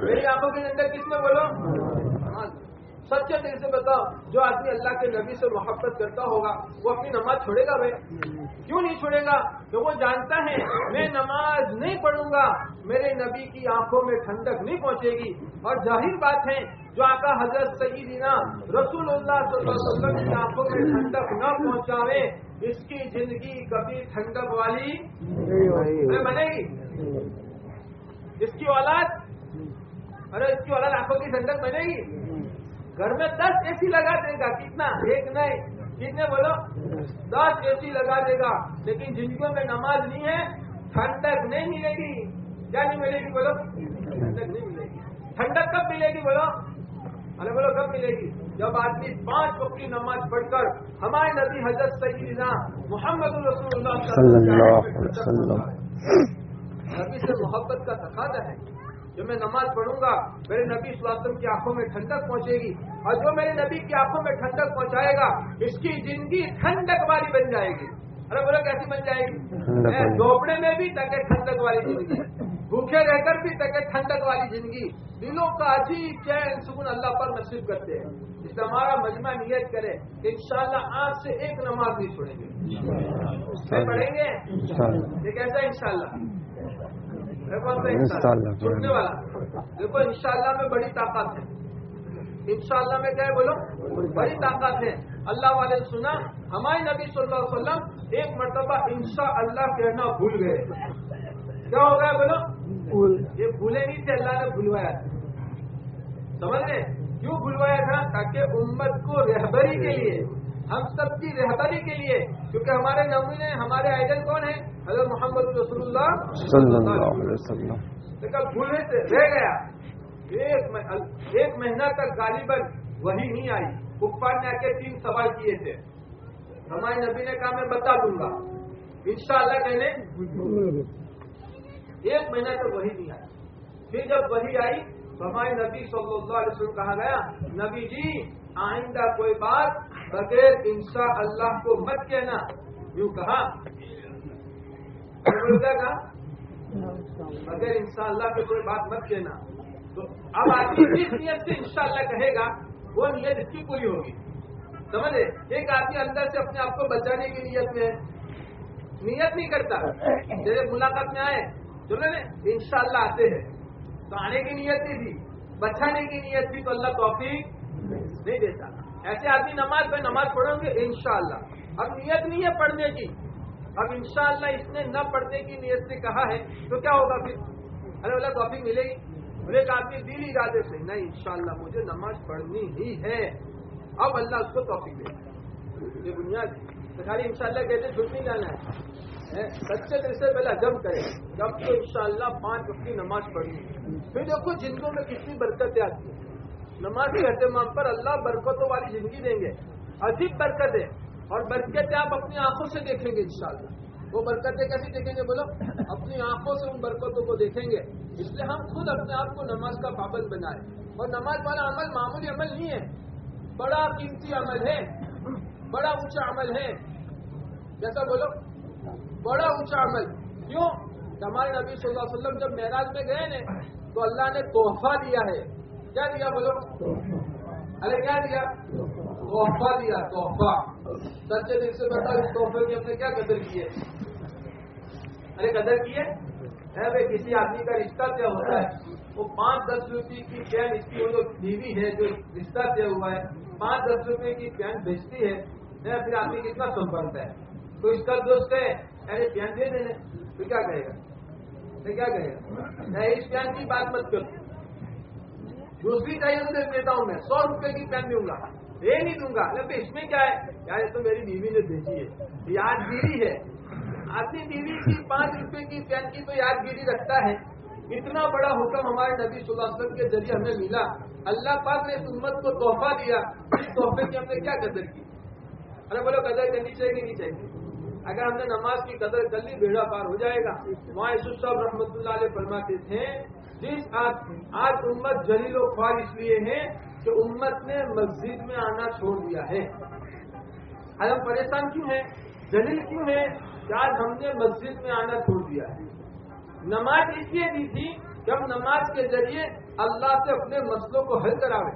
मेरी आँखों की ठंडक किसमें बोलो? नमाज़। सच्चे दिल से बताओ जो आदमी अल्लाह के नबी से मोहब्बत करता होगा वो अपनी नमाज़ छोड़ेगा भाई। क्यों नहीं छोड़ेगा? तो वो जानता है मैं नमाज़ नहीं पढ़ूँगा मेरे नबी की आँखों में ठंडक नहीं पहुंचेगी। और ज़ाहिर बात है जो आका हज़रत सईदीना अलैहि की आँखों में ठंडक न पहुंचावे इसकी ज़िंदगी कभी ठंडक वाली बनेगी? इसकी औलाद? अरे इसकी औलाद आँखों की ठंडक बनेगी? घर में दस एसी लगा देगा कितना? एक नहीं। कितने बोलो? दस एसी लगा देगा। लेकिन ज़िंदगी में नमाज़ नहीं है ठंडक नहीं मिलेगी। क्या नहीं मिलेगी बोलो? ठंडक नहीं मिलेगी। ठंडक कब मिलेगी बोलो? अरे बोलो कब मिलेगी? जब आदमी पाँच वक्त की नमाज़ पढ़कर हमारे नबी हज़रत सईदना मोहम्मद रसूलुल्लाह सल्लल्लाहु अलैहि वसल्लम। नबी से मोहब्बत का तकाजा है। जो मैं नमाज़ पढ़ूँगा मेरे नबी वसल्लम की आँखों में ठंडक पहुंचेगी। और जो मेरे नबी की आँखों में ठंडक पहुंचाएगा इसकी ज़िंदगी ठंडक वाली बन जाएगी। अरे बोलो कैसी बन जाएगी। झोपड़े में भी तके ठंडक वाली ज़िंदगी। भूखे रहकर भी तके ठंडक वाली ज़िंदगी। दिलों का अजीब चैन सुकून अल्लाह पर नसीब करते हैं। इसलिए हमारा मजमा नियत करे इंशाल्लाह आज से एक नमाज़ नहीं छोड़ेंगे। पढ़ेंगे? ये कैसा इंशाल्लाह? सा इंशाल्लाह। छूटने वाला। देखो इंशाल्लाह में बड़ी ताकत है। इंशाल्लाह में क्या है बोलो? बड़ी ताकत है। अल्लाह वाले सुना हमारे नबी सल्लल्लाहु अलैहि वसल्लम एक मरतबा इंशा अल्लाह कहना भूल गए। क्या हो गया बोलो? भूल। ये भूले नहीं थे अल्लाह ने भूलवाया समझ रहे? क्यों भूलवाया था? ताकि उम्मत को रहबरी के लिए हम सबकी रहबरी के लिए क्योंकि हमारे नमूने हमारे आइडल कौन है? हज़रत मोहम्मद रसूलुल्लाह सल्लल्लाहु अलैहि वसल्लम। लेकिन भूलने से रह गया। एक मह- एक महीना तक गालिबन वही नहीं आई। कुप्पार ने आके तीन सवाल किए थे। हमारे नबी ने कहा मैं बता दूँगा। इंशाल्लाह कहने एक महीना तक वही नहीं आई। फिर जब वही आई तो हमारे नबी सल्लल्लाहु अलैहि वसल्लम कहा गया नबी जी आइंदा कोई बात बगैर इंशा अल्लाह को मत कहना। यूँ कहा। कहा? अगर इंशाअल्लाह पे कोई बात मत कहना। तो अब आदमी जिस नियत से इंशाअल्लाह कहेगा, वो नियत इसकी पूरी होगी। समझे एक आदमी अंदर से अपने आप को बचाने की नियत में है। नियत नहीं करता। जैसे मुलाकात में आए, चलो ने इंशाअल्लाह आते हैं। तो आने की नियत नहीं थी, बचाने की नियत थी तो अल्लाह तौफीक नहीं देता। ऐसे आदमी नमाज़ में नमाज़ पढ़ोगे? इंशाअल्लाह अब नियत नहीं है पढ़ने की। अब इंशाअल्लाह इसने न पढ़ने की नियत से कहा है तो क्या होगा फिर? अरे बोला तौफीक मिलेगी? बोले आदमी दिल इरादे से, नहीं इंशाअल्लाह मुझे नमाज़ पढ़नी ही है। अब अल्लाह उसको तौफीक देगा ये बुनियाद तो खाली इंशाअल्लाह कहते झूठ नहीं जाना है। सच्चे दिल से पहले जम करे। जब तो इंशाअल्लाह पाँच वक्त की नमाज़ पढ़नी फिर देखो, ज़िंदगी में कितनी बरकतें आती है नमाज़ के एहतमाम पर अल्लाह बरकतों वाली ज़िंदगी देंगे। अजीब बरकत। है और बरकतें आप अपनी आँखों से देखेंगे, इंशाल्लाह। वो बरकतें कैसे देखेंगे, बोलो? अपनी आँखों से उन बरकतों को देखेंगे, इसलिए हम खुद अपने आप को नमाज़ का पाबंद बनाए। और नमाज़ वाला अमल मामूली अमल नहीं है। बड़ा कीमती अमल है। बड़ा ऊँचा अमल है। जैसा बोलो? बड़ा ऊँचा अमल। क्यों? हमारे नबी सल्लल्लाहु अलैहि वसल्लम जब महराज में गए ने तो अल्लाह ने तोहफा दिया है। क्या दिया बोलो? अरे क्या दिया? तोहफा दिया तोहफा। सच्चे दिल से बताओ इस तोहफे की हमने क्या कदर की है अरे कदर की है है भाई किसी आदमी का रिश्ता तय होता है। वो पाँच दस रुपए की पैन इसकी वो जो बीवी है जो रिश्ता तय हुआ है पाँच दस रुपए की पैन बेचती है है, फिर आदमी कितना संपन्नता है। तो इसका दोस्त है अरे पैन दे देने। तो क्या कहेगा? तो क्या कहेगा? इस पेन की बात मत करो। दूसरी चाहिए तो देता हूँ मैं। सौ रुपए की पेन दूँगा। ये नहीं दूँगा। भाई इसमें क्या है? यार, ये तो मेरी बीवी ने भेजी है। यादगिरी है। आदमी बीवी की पाँच रुपए की पेन की तो यादगिरी रखता है। इतना बड़ा हुक्म हमारे नबी वसल्लम के ज़रिए हमें मिला। अल्लाह पाक ने उम्मत को तोहफा दिया। इस तोहफे की हमने क्या कदर की? अरे बोलो, कदर करनी चाहिए कि नहीं चाहिए? अगर हमने नमाज़ की कदर कर ली, बेड़ा पार हो जाएगा। वहाँ यूसुफ साहब रहमतुल्लाह फरमाते थे जिस आज आज उम्मत जलीलो ख्वार इसलिए है कि उम्मत ने मस्जिद में आना छोड़ दिया है। आज हम परेशान क्यों हैं? जलील क्यों है आज हमने मस्जिद में आना छोड़ दिया है? नमाज़ इसलिए दी थी कि हम नमाज़ के ज़रिए अल्लाह से अपने मसलों को हल करावे।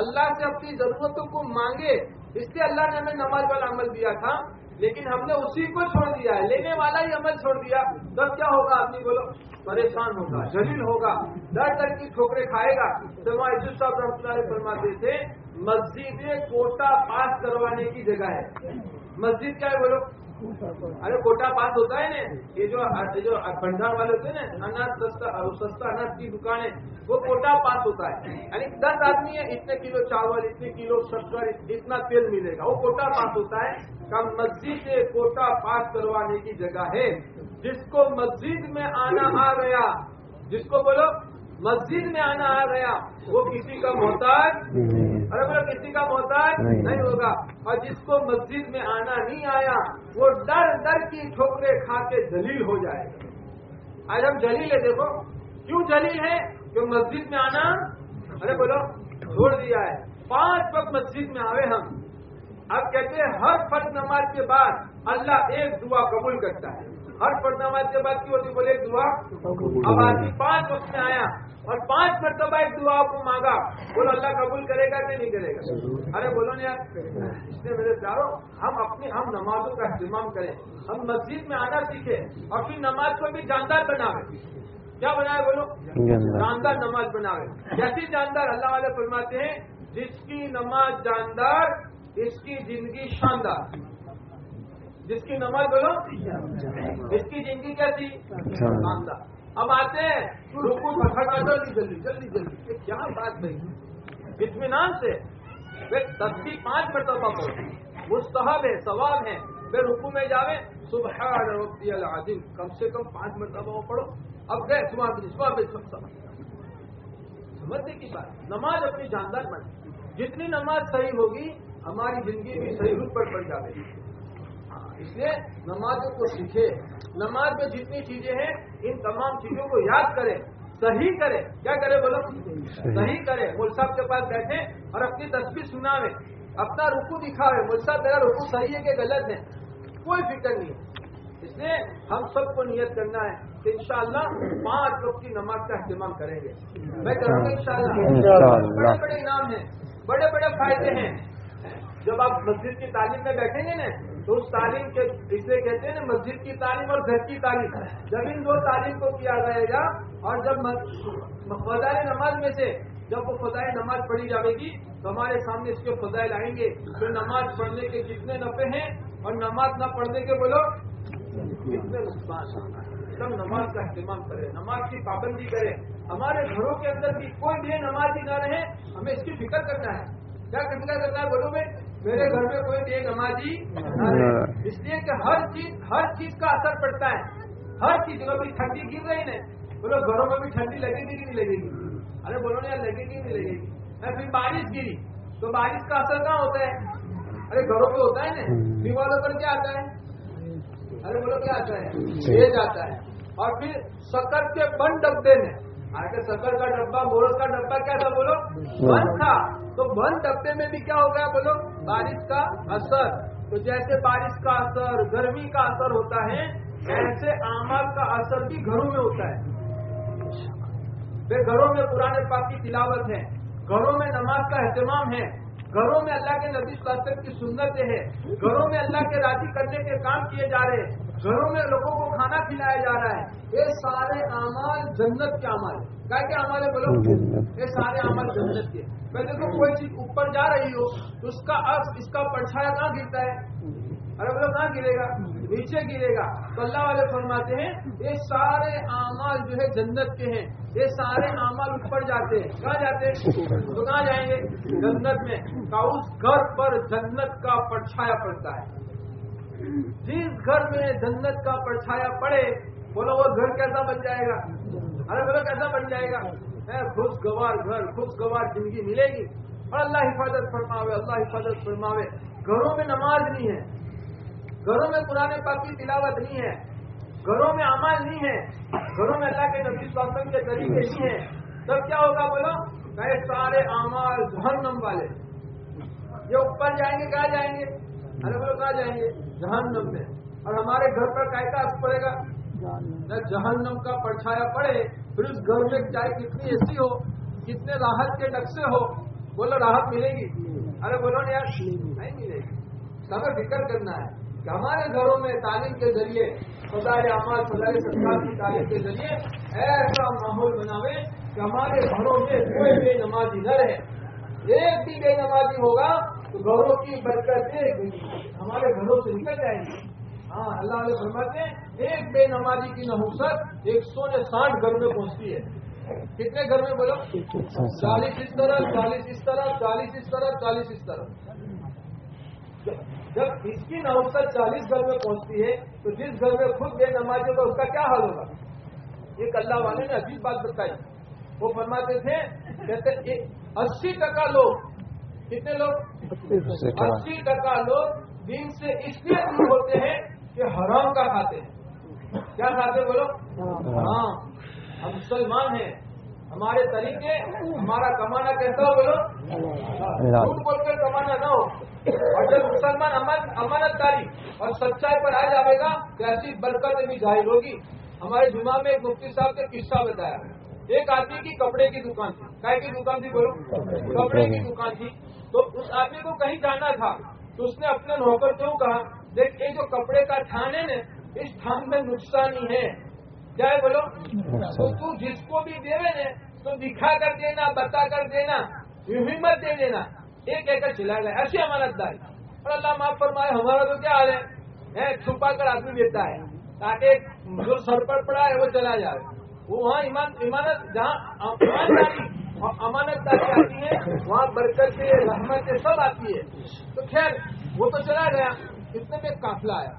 अल्लाह से अपनी जरूरतों को मांगे, इसलिए अल्लाह ने हमें नमाज़ वाला अमल दिया था। लेकिन हमने उसी को छोड़ दिया है। लेने वाला ही अमल छोड़ दिया। तब क्या होगा? आदमी बोलो, परेशान होगा, जलील होगा। डर डर की ठोकरे खाएगा। तो वहाँ यूसुफ साहब रहमतुल्लाह फरमाते थे, मस्जिद में कोटा पास करवाने की जगह है। मस्जिद क्या है बोलो? अरे, कोटा पास होता है ना? ये जो ये जो भंडार वाले होते हैं ना अनाज सस्ता सस्ता अनाज की दुकान है, वो कोटा पास होता है। यानी दस आदमी है, इतने किलो चावल, इतने किलो शक्कर, इतना तेल मिलेगा। वो कोटा पास होता है। का मस्जिद से कोटा पास करवाने की जगह है। जिसको मस्जिद में आना आ गया जिसको बोलो मस्जिद में आना आ गया वो किसी का मोहताज? अरे बोलो किसी का मोहताज? नहीं। नहीं होगा। और जिसको मस्जिद में आना नहीं आया वो डर डर की ठोकरे खा के जलील हो जाएगा। आज हम जलील है देखो। क्यों जलील है? क्यों मस्जिद में आना? अरे बोलो छोड़ दिया है। पाँच वक्त मस्जिद में आवे हम। अब कहते हैं हर फ़र्ज़ नमाज़ के बाद अल्लाह एक दुआ कबूल करता है। हर फ़र्ज़ नमाज़ के बाद की होती बोले एक दुआ। अब आदमी पाँच वक्त में आया और पाँच मरतबा एक दुआ को मांगा। बोलो अल्लाह कबूल करेगा कि नहीं करेगा? अरे बोलो ना यार इसलिए मेरे प्यारो हम अपने हम नमाजों का अहतमाम करें। हम मस्जिद में आना सीखे और फिर नमाज़ को भी जानदार बनावे। क्या बनाए बोलो। जानदार। नमाज़ बनावे। जैसी जानदार अल्लाह वाले फरमाते हैं जिसकी नमाज़ जानदार इसकी ज़िंदगी शानदार। जिसकी नमाज़ बोलो इसकी ज़िंदगी कैसी? शानदार। अब आते हैं रुकू जल्दी जल्दी जल्दी जल्दी। क्या बात भाई इत्मीनान से वे तस्वीर पाँच मरतबा पढ़ो मुस्तहब है सवाब है। वे रुकू में जावे सुबह आदिम कम से कम पाँच मरतबा वो पढ़ो। अब गए सुबह सुबह सब। समझने की बात नमाज़ अपनी जानदार बने। जितनी नमाज़ सही होगी हमारी ज़िंदगी भी सही रूप पर पड़ जाएगी है। इसलिए नमाजों को सीखे। नमाज़ में जितनी चीज़ें हैं इन तमाम चीज़ों को याद करें। सही करें। क्या करे बोलो? सही। करें। मुल साहब के पास बैठे और अपनी तस्वीर सुनावे। अपना रुकू दिखावे। मुल साहब तेरा रुकू सही है कि गलत है? कोई फ़िक्र नहीं है। इसलिए हम सबको नियत करना है कि इंशाअल्लाह पाँच लोग की नमाज़ का इस्तेमाल करेंगे। मैं करूँगा इंशाअल्लाह। बड़े बड़े इनाम है। बड़े बड़े फ़ायदे हैं। जब आप मस्जिद की तालीम में बैठेंगे ना तो उस तालीम के इसलिए कहते हैं ना, मस्जिद की तालीम और घर की तालीम जब इन दो तालीम को किया जाएगा, और जब फजाए नमाज़ में से, जब वो फजाए नमाज़ पढ़ी जाएगी तो हमारे सामने इसके फजाइल आएँगे। तो नमाज़ पढ़ने के कितने नफे हैं, और नमाज़ न पढ़ने के बोलो, कितने नुकसान नमाज़ का इस्तेमाल करें, नमाज़ की पाबंदी करें। हमारे घरों के अंदर भी कोई भी नमाजी न रहे, हमें इसकी फ़िक्र करना है। क्या फ़िक्र करना है? बोलो मैं मेरे घर में कोई भी नमाजी न। इसलिए कि हर चीज़ हर चीज़ का असर पड़ता है। हर चीज़ अभी ठंडी गिर रही ना बोलो घरों में भी ठंडी लगेगी कि नहीं लगेगी? अरे बोलो ना यार लगेगी नहीं लगेगी? मैं फिर बारिश गिरी तो बारिश का असर कहाँ होता है? अरे घरों पे होता है ना। दीवारों पर क्या आता है? अरे बोलो क्या आता है? तेज आता है। और फिर शक्कर के बंद डब्बे में। आगे शक्कर का डब्बा मोरस का डब्बा क्या था बोलो? बंद था। तो बंद डब्बे में भी क्या हो गया बोलो? बारिश का असर। तो जैसे बारिश का असर, गर्मी का असर होता है, ऐसे आमाल का असर भी घरों में होता है। वे घरों में पुराने पाक की तिलावत है। घरों में नमाज़ का अहतमाम है। घरों में अल्लाह के नबी सल्लल्लाहु की सुन्नतें हैं। घरों में अल्लाह के राज़ी करने के काम किए जा रहे हैं। घरों में लोगों को खाना खिलाया जा रहा है। ये सारे अमाल जन्नत के अमाल है। क्या क्या अमाल है बोलो? ये सारे अमाल जन्नत के। मैं देखो कोई चीज़ ऊपर जा रही हो तो उसका अर्थ इसका परछाया कहाँ गिरता है? अरे बोलो कहाँ गिरेगा? नीचे गिरेगा। तो अल्लाह वाले फरमाते हैं ये सारे अमाल जो है जन्नत के हैं। ये सारे अमाल ऊपर जाते हैं। कहाँ जाते हैं? तो कहाँ जाएँगे? जन्नत में। का उस घर पर जन्नत का परछाया पड़ता है। जिस घर में जन्नत का परछाया पड़े, बोलो वो घर कैसा बन जाएगा? अरे बोलो कैसा बन जाएगा? खुशगवार घर, खुशगवार ज़िंदगी मिलेगी। और अल्लाह हिफाजत फरमावे, अल्लाह हिफाजत फरमावे। घरों में नमाज़ नहीं है। घरों में पुराने पाक की तिलावत नहीं है। घरों में अमाल नहीं है। घरों में अल्लाह के नबी स्वास्थ्य के तरीके नहीं है। तब क्या होगा बोलो? कहे, सारे अमाल जहन्नम वाले। ये ऊपर जाएँगे, कहा जाएँगे? अरे बोलो कहा जाएँगे? जहन्नम में। और हमारे घर पर काय का असर पड़ेगा? न जहन्नम का परछाया पड़े, फिर उस घर में चाहे कितनी ऐसी हो, कितने राहत के नक्शे हो, बोलो राहत मिलेगी? अरे बोलो ना यार, नहीं मिलेगी। तो हमें फ़िक्र करना है कि हमारे घरों में तालीम के ज़रिए, सदाए अमाल, सदाए सरकार की तालीम के ज़रिए, ऐसा माहौल बनावे कि हमारे घरों में कोई बेनमाजी न रहे। एक भी बेनमाजी होगा तो घरों की बरकतें हमारे घरों से निकल जाएँगी। हाँ अल्लाह ने फरमाते हैं, एक बेनमाजी की नहुसत एक सौ ने साठ घर में पहुँचती है। कितने घर में बोलो? चालीस इस तरह, चालीस इस तरह, चालीस इस तरह, चालीस इस तरह। जब इसकी नहुसत चालीस घर में पहुँचती है तो जिस घर में खुद बेनमाजी होगा, उसका क्या हाल होगा? एक अल्लाह वाले ने अजीब बात बताई। वो फरमाते थे, कहते अस्सी टका लोग कितने लोग? अस्सी टका लोग दिन से इसलिए दूर होते हैं कि हराम का खाते हैं। क्या खाते बोलो? हाँ। हम मुसलमान हैं। हमारे तरीके हमारा कमाना कैसा हो बोलो? झूठ बोलकर कमाना ना हो। और जब मुसलमान अमान अमानतदारी और सच्चाई पर आ जाएगा तो ऐसी बरकत भी ज़ाहिर होगी। हमारे जुमा में एक मुफ्ती साहब ने किस्सा बताया। एक आदमी की कपड़े की दुकान थी। काय की दुकान थी बोलो? कपड़े की दुकान थी। तो उस आदमी को कहीं जाना था तो उसने अपने नौकर को कहा देख ये जो कपड़े का थान है न इस थान में नुकसानी है। क्या है बोलो तो तू जिसको भी देवे ने तो दिखा कर देना बता कर देना हिम्मत दे देना। एक कहकर चिल्ला गया ऐसी अमानतदारी और अल्लाह माफ़ फरमाए हमारा तो क्या हाल है, है छुपा कर आदमी देता है ताकि जो सर पर पड़ा है वो चला जाए। वो वहाँ ईमान इमानत जहाँ ईमानदारी और अमानतदारी आती है, वहाँ बरकत से रहमत से सब आती है। तो खैर, वो तो चला गया। इतने में काफिला आया?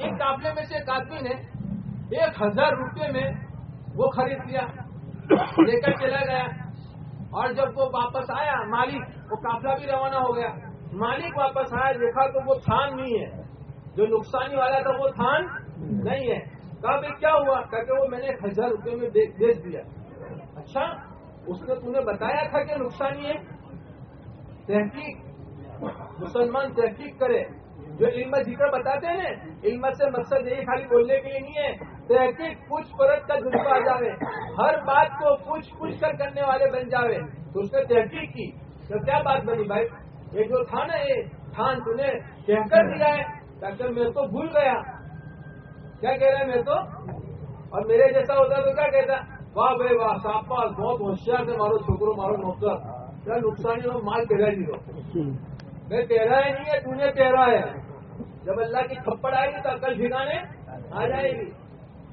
एक काफिले में से एक आदमी ने एक हज़ार रुपये में वो खरीद लिया, लेकर चला गया। और जब वो वापस आया, मालिक, वो काफिला भी रवाना हो गया। मालिक वापस आया, देखा तो वो थान नहीं है। जो नुकसानी वाला था, वो थान नहीं है। कहा क्या हुआ? कहते वो मैंने हज़ार रुपये में बेच दिया। अच्छा उसने तूने बताया था कि नुकसानी है? तहकीक। मुसलमान तहकीक करे। जो इल्म ज़िक्र बताते हैं इल्म से मकसद यही खाली बोलने के लिए नहीं है। तहकीक पूछ परत का जुज्बा आ जावे। हर बात को पूछ पूछ कर करने वाले बन जावे। तो उसने तहकीक की। तो क्या बात बनी भाई? ये जो था ना ये, थान तूने कहकर दिया है। डॉक्टर मैं तो भूल गया। क्या कह रहा है मैं तो? और मेरे जैसा होता तो क्या कहता वाह भाई वाह सापाल बहुत होशियार से मारो, छोकरो मारो, नौकर। क्या नुकसानी हो, माल तेरा ही दो मैं तेरा ही नहीं है, तूने तेरा है। जब अल्लाह की थप्पड़ आएगी तो अकल ठिकाने आ जाएगी।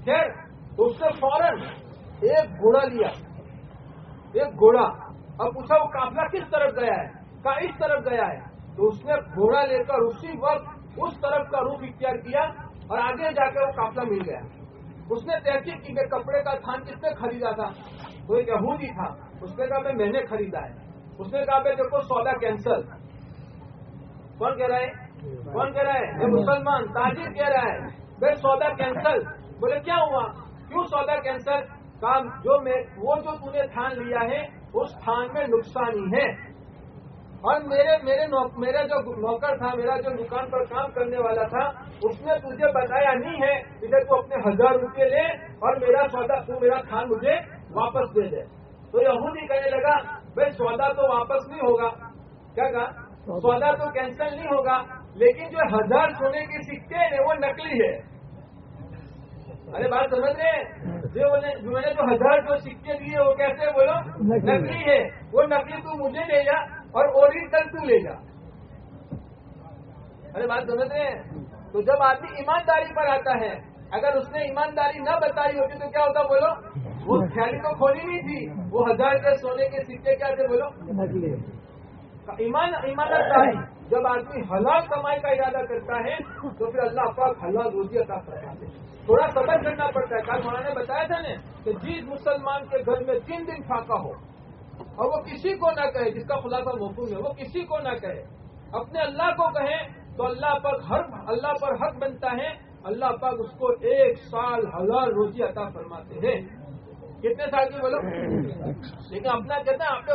खैर, उसने फ़ौरन एक घोड़ा लिया। एक घोड़ा। अब पूछा वो काफिला किस तरफ़ गया है? कहा इस तरफ़ गया है? तो उसने घोड़ा लेकर उसी वक्त उस तरफ़ का रुख इख्तियार किया और आगे जाकर वो काफिला मिल गया। उसने तहकीक की कि कपड़े का थान किसने खरीदा था? वो एक यहूदी था। उसने कहा भाई मैंने खरीदा है। उसने कहा भाई देखो सौदा कैंसल कौन कह रहा है? कौन कह रहा है? मुसलमान, ताजिर कह रहा है। भाई सौदा कैंसल बोले, क्या हुआ? क्यों सौदा कैंसल काम जो मैं, वो जो तूने थान लिया है, उस थान में नुकसानी है। और मेरे मेरे नौ, मेरा जो नौकर था मेरा जो दुकान पर काम करने वाला था उसने तुझे बताया नहीं है इधर तू अपने हज़ार रुपये ले और मेरा सौदा तू मेरा खान मुझे वापस दे दे। तो यहूदी कहने लगा भाई सौदा तो वापस नहीं होगा। क्या कहा? सौदा तो कैंसिल नहीं होगा लेकिन जो हज़ार सोने के सिक्के हैं वो नकली है। अरे बात समझ रहे जो मैंने जो मैंने जो हज़ार जो सिक्के दिए वो कैसे बोलो? नकली है। वो नकली तू मुझे ले जा। और ओरिजिनल तू ले जा। अरे बात समझ रहे हैं? तो जब आदमी ईमानदारी पर आता है अगर उसने ईमानदारी न बताई होती तो क्या होता बोलो? वो थैली तो खोली नहीं थी वो हज़ार के सोने के सिक्के क्या थे बोलो? ईमान ईमानदारी जब आदमी हलाल कमाई का इरादा करता है तो फिर अल्लाह पाक हलाल रोजी अता फरमाते हैं। थोड़ा सबर करना पड़ता है। कल मौलाना ने बताया था ना कि जिस मुसलमान के घर में तीन दिन फाका हो और वो किसी को ना कहे, जिसका खुलासा मौकूम है, वो किसी को ना कहे। अपने अल्लाह को कहे तो अल्लाह पर हर, अल्लाह पर हक बनता है। अल्लाह पाक उसको एक साल हज़ार रोजी अता फरमाते हैं। कितने साल की बोलो? लेकिन अपना कहते हैं आपके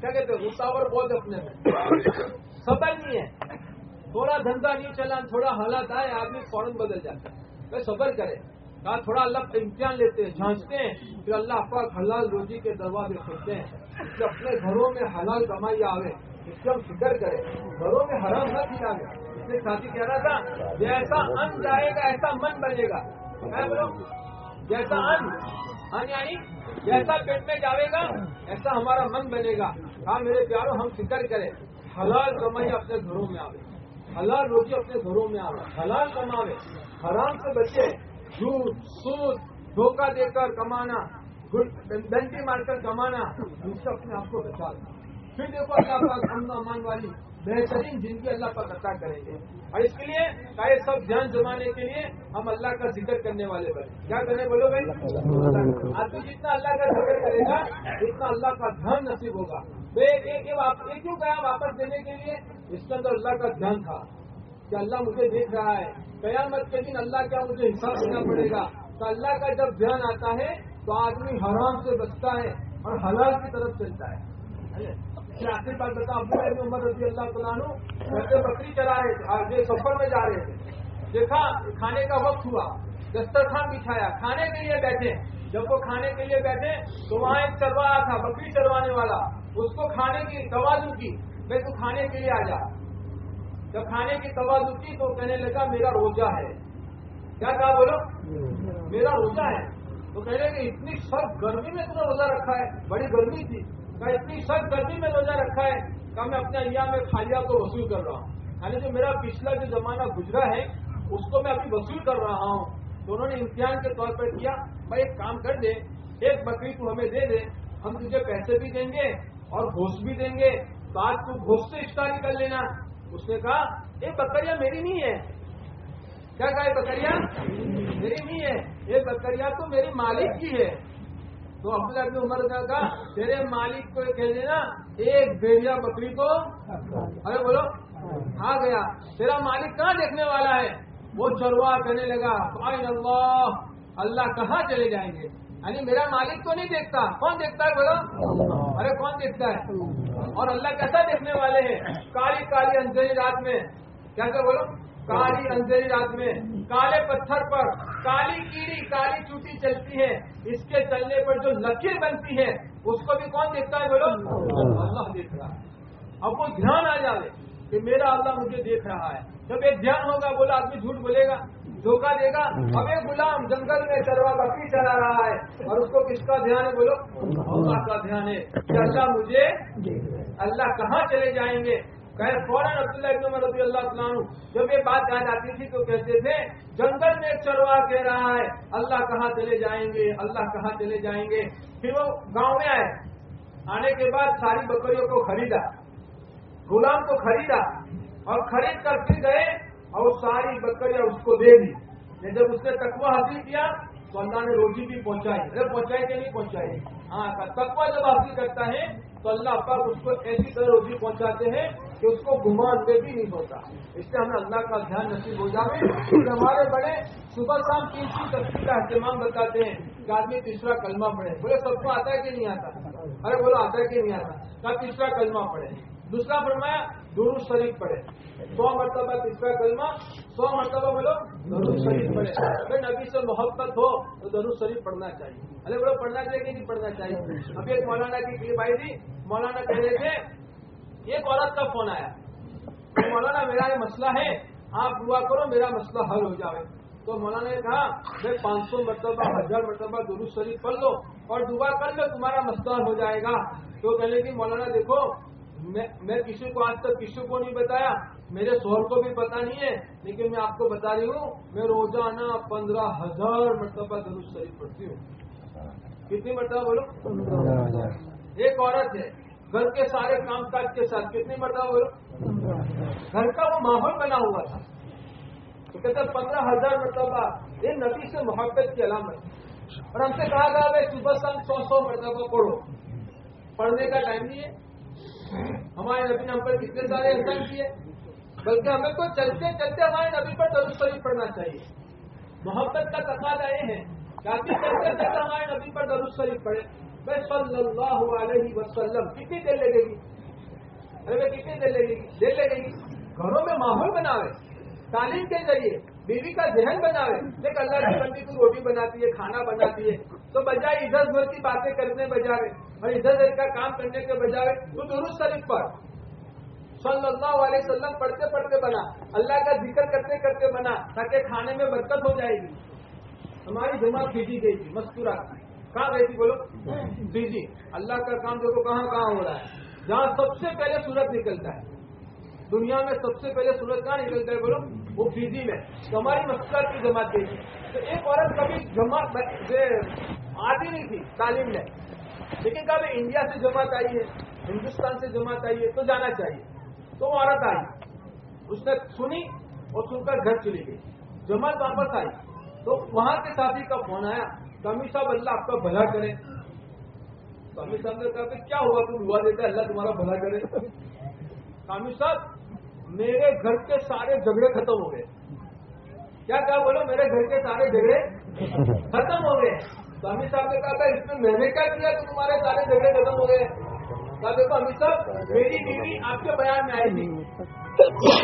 क्या कहते हैं, उतावर बहुत अपने में। सबर नहीं है। थोड़ा धंधा नहीं चला, थोड़ा हालात आए, आदमी फ़ौरन बदल जाता है। वे सबर करे। कहा, थोड़ा अल्लाह इम्तिहान लेते हैं झांसते हैं, फिर अल्लाह पाक हलाल रोजी के दरवाजे खोलते हैं कि अपने घरों में हलाल कमाई आवे इसकी हम फ़िक्र करें। घरों में हराम न खिलावे इसलिए साथी कह रहा था, जैसा अन्न जाएगा, ऐसा मन बनेगा। है जैसा अन्न अन्न यानी जैसा पेट में जाएगा ऐसा हमारा मन बनेगा। हाँ मेरे प्यारों, हम फ़िक्र करें। हलाल कमाई अपने घरों में आवे। हलाल रोजी अपने घरों में आवे। हलाल कमावे। हराम से बचे। झूठ, सूद, धोखा देकर कमाना डंडी मारकर कमाना, उससे अपने आप को बचा फिर देखो अल्लाह पाक अमन अमान वाली, बेहतरीन ज़िंदगी अल्लाह पाक अता करेंगे। और इसके लिए का सब ध्यान जमाने के लिए, हम अल्लाह का ज़िक्र करने वाले बने। क्या करने बोलो भाई? आदमी जितना अल्लाह का ज़िक्र करेगा, उतना अल्लाह का ध्यान नसीब होगा। तो एक एक क्यों गया वापस देने के लिए, इसके अंदर अल्लाह का ध्यान था। कि अल्लाह मुझे देख रहा है। कयामत के दिन अल्लाह क्या मुझे हिसाब देना पड़ेगा? तो अल्लाह का जब ध्यान आता है तो आदमी हराम से बचता है और हलाल की तरफ़ चलता है। आखिर बात बता इब्न उमर रज़ी अल्लाह तलानु कहते बकरी चरा रहे थे सफ़र में जा रहे थे। देखा, खाने का वक्त हुआ, दस्तरखान बिछाया, खाने के लिए बैठे। जब वो खाने के लिए बैठे तो वहाँ एक चरवाहा था, बकरी चरवाने वाला। उसको खाने की तवाजू की मैं तू खाने के लिए आ जा। जब खाने की तवाजू की तो कहने लगा, मेरा रोजा है। क्या कहा बोलो? मेरा रोजा है। तो कहने लगे, इतनी सख्त गर्मी में तुमने रोजा रखा है? बड़ी गर्मी थी। कहा, इतनी सख्त गर्मी में रोजा रखा है? कहा, मैं अपने अय्या में खालिया को वसूल कर रहा हूँ। यानी जो मेरा पिछला जो जमाना गुजरा है, उसको मैं अभी वसूल कर रहा हूँ। तो उन्होंने इम्तिहान के तौर पर किया, भाई, एक काम कर दे, एक बकरी तू हमें दे दे, हम तुझे पैसे भी देंगे और घोष भी देंगे तो आज तू घोष से इफ्तारी कर लेना। उसने कहा ये बकरिया मेरी नहीं है। क्या कहा बकरिया? मेरी नहीं है। ये बकरिया तो मेरे मालिक की है। तो अब्दुल्ला इब्न उमर ने कहा, तेरे मालिक को कह देना, एक भेड़िया बकरी को अरे बोलो, आ गया। तेरा मालिक कहाँ देखने वाला है? वो चरवा कहने लगा अल्लाह अल्लाह कहाँ चले जाएँगे? यानी मेरा मालिक तो नहीं देखता। कौन देखता है बोलो? अरे कौन देखता है? और अल्लाह कैसा देखने वाले हैं? काली काली अंधेरी रात में। क्या क्या बोलो? काली अंधेरी रात में। काले पत्थर पर काली कीड़ी, काली चूटी चलती है। इसके चलने पर जो लकीर बनती है, उसको भी कौन देखता है बोलो? अल्लाह देख रहा है। अब वो ध्यान आ जाए कि मेरा अल्लाह मुझे देख रहा है। जब एक ध्यान होगा, बोला, आदमी झूठ बोलेगा। धोखा देगा। अब एक गुलाम जंगल में चरवा बकरी चला रहा है। और उसको किसका ध्यान है बोलो? अल्लाह का ध्यान है। कि अल्लाह मुझे अल्लाह कहाँ चले जाएँगे? कहे फ़ौरन अब्दुल्ला इब्न उमर रज़ी अल्लाह जब ये बात याद आती थी तो कहते थे जंगल में एक चरवा कह रहा है अल्लाह कहाँ चले जाएँगे? अल्लाह कहाँ चले जाएँगे? फिर वो गाँव में आए। आने के बाद सारी बकरियों को खरीदा गुलाम को खरीदा और खरीद कर फिर गए और सारी बकरियाँ उसको दे दी। लेकिन जब उसने तकवा हासिल किया तो अल्लाह ने रोजी भी पहुंचाई। अरे पहुंचाई कि नहीं पहुंचाई? हाँ तकवा जब हासिल करता है तो अल्लाह पाक उसको ऐसी तरह रोजी पहुंचाते हैं कि उसको घुमा दे भी नहीं होता। इससे हमें अल्लाह का ध्यान नसीब हो जाए हमारे बड़े सुबह शाम की तस्वीर का अहतमाम बताते हैं कि आदमी तीसरा कलमा पढ़े। बोले सबको आता है कि नहीं आता? अरे, बोलो, आता है कि नहीं आता? का तीसरा कलमा पढ़े। दूसरा फरमाया दुरू शरीफ पढ़े। सौ मरतबा तीसरा कलमा सौ मरतबा बोलो दरू शरीफ पढ़े अगर नबी से मोहब्बत हो तो दरू शरीफ पढ़ना चाहिए अरे बोलो पढ़ना चाहिए कि नहीं पढ़ना चाहिए अभी एक मौलाना की क्लिप आई थी। मौलाना कह रहे थे एक औरत का फ़ोन आया? तो मौलाना मेरा ये मसला है आप दुआ करो मेरा मसला हल हो जाए. तो मौलाना ने कहा मैं 500 मरतबा हज़ार मरतबा दुरू शरीफ पढ़ लो और दुआ कर लो तुम्हारा मसला हो जाएगा. तो कहने की मौलाना देखो मैं मैं किसी को आज तक किसी को नहीं बताया। मेरे शोहर को भी पता नहीं है लेकिन मैं आपको बता रही हूँ मैं रोज़ाना पंद्रह हज़ार मरतबा दुरू शरीफ पढ़ती हूँ। कितनी मरतबा बोलो? एक औरत है। घर के सारे कामकाज के साथ कितनी मरतबा बोलो? घर का वो माहौल बना हुआ था। तो कहते पंद्रह हज़ार मरतबा ये नबी से मोहब्बत की अलामत और हमसे कहा गया सुबह शाम सौ सौ मरतबा पढ़ो। पढ़ने का टाइम नहीं है। हमारे नबी ने हम पर कितने सारे एहसान किए? बल्कि हमें तो चलते चलते हमारे नबी पर दरूद शरीफ पढ़ना चाहिए। मोहब्बत का तकादा ये है ताकि चलते चलते हमारे नबी पर दरूद शरीफ पढ़े भाई सल्लल्लाहु अलैहि वसल्लम कितनी देर लगेगी? अरे भाई कितनी देर लगेगी? देर लगेगी। घरों में माहौल बनावे, तालीम के ज़रिए बीवी का जहन बनावे। देख अल्लाह की बंदी तू रोटी बनाती है खाना बनाती है। तो बजाय इधर उधर की बातें करने बजावे और इधर उधर का काम करने के बजावे तू दुरुस्त शरीफ पर सल्लल्लाहु अलैहि वसल्लम पढ़ते पढ़ते बना। अल्लाह का ज़िक्र करते करते बना ताकि खाने में बरकत हो जाएगी। हमारी जमा फीजी गई थी मस्तूरा कहाँ गई थी बोलो? फीजी अल्लाह का काम देखो कहाँ कहाँ हो रहा है। जहाँ सबसे पहले सूरज निकलता है। दुनिया में सबसे पहले सूरज कहाँ निकलता है बोलो? वो फीजी में। तो हमारी मस्तूरा की जमात गई तो एक औरत कभी जमात आती नहीं थी तालीम में लेकिन कभी इंडिया से जमात आई है, हिंदुस्तान से जमात आई है तो जाना चाहिए। तो औरत आई। उसने सुनी और सुनकर घर चली गई। जमात वापस आई। तो वहाँ के साथी का फ़ोन आया, कमी साहब, अल्लाह आपका भला करे। कमी साहब ने कहा क्या हुआ तुम हुआ देते अल्लाह तुम्हारा भला करे। कामी साहब मेरे घर के सारे झगड़े खत्म हो गए। क्या कहा बोलो? मेरे घर के सारे झगड़े खत्म हो गए। स्वामी साहब ने कहा था इसमें मैंने क्या किया? कि तुम्हारे सारे झगड़े खत्म हो गए। कहा, देखो, अमित साहब, मेरी बीवी आपके बयान में आई थी।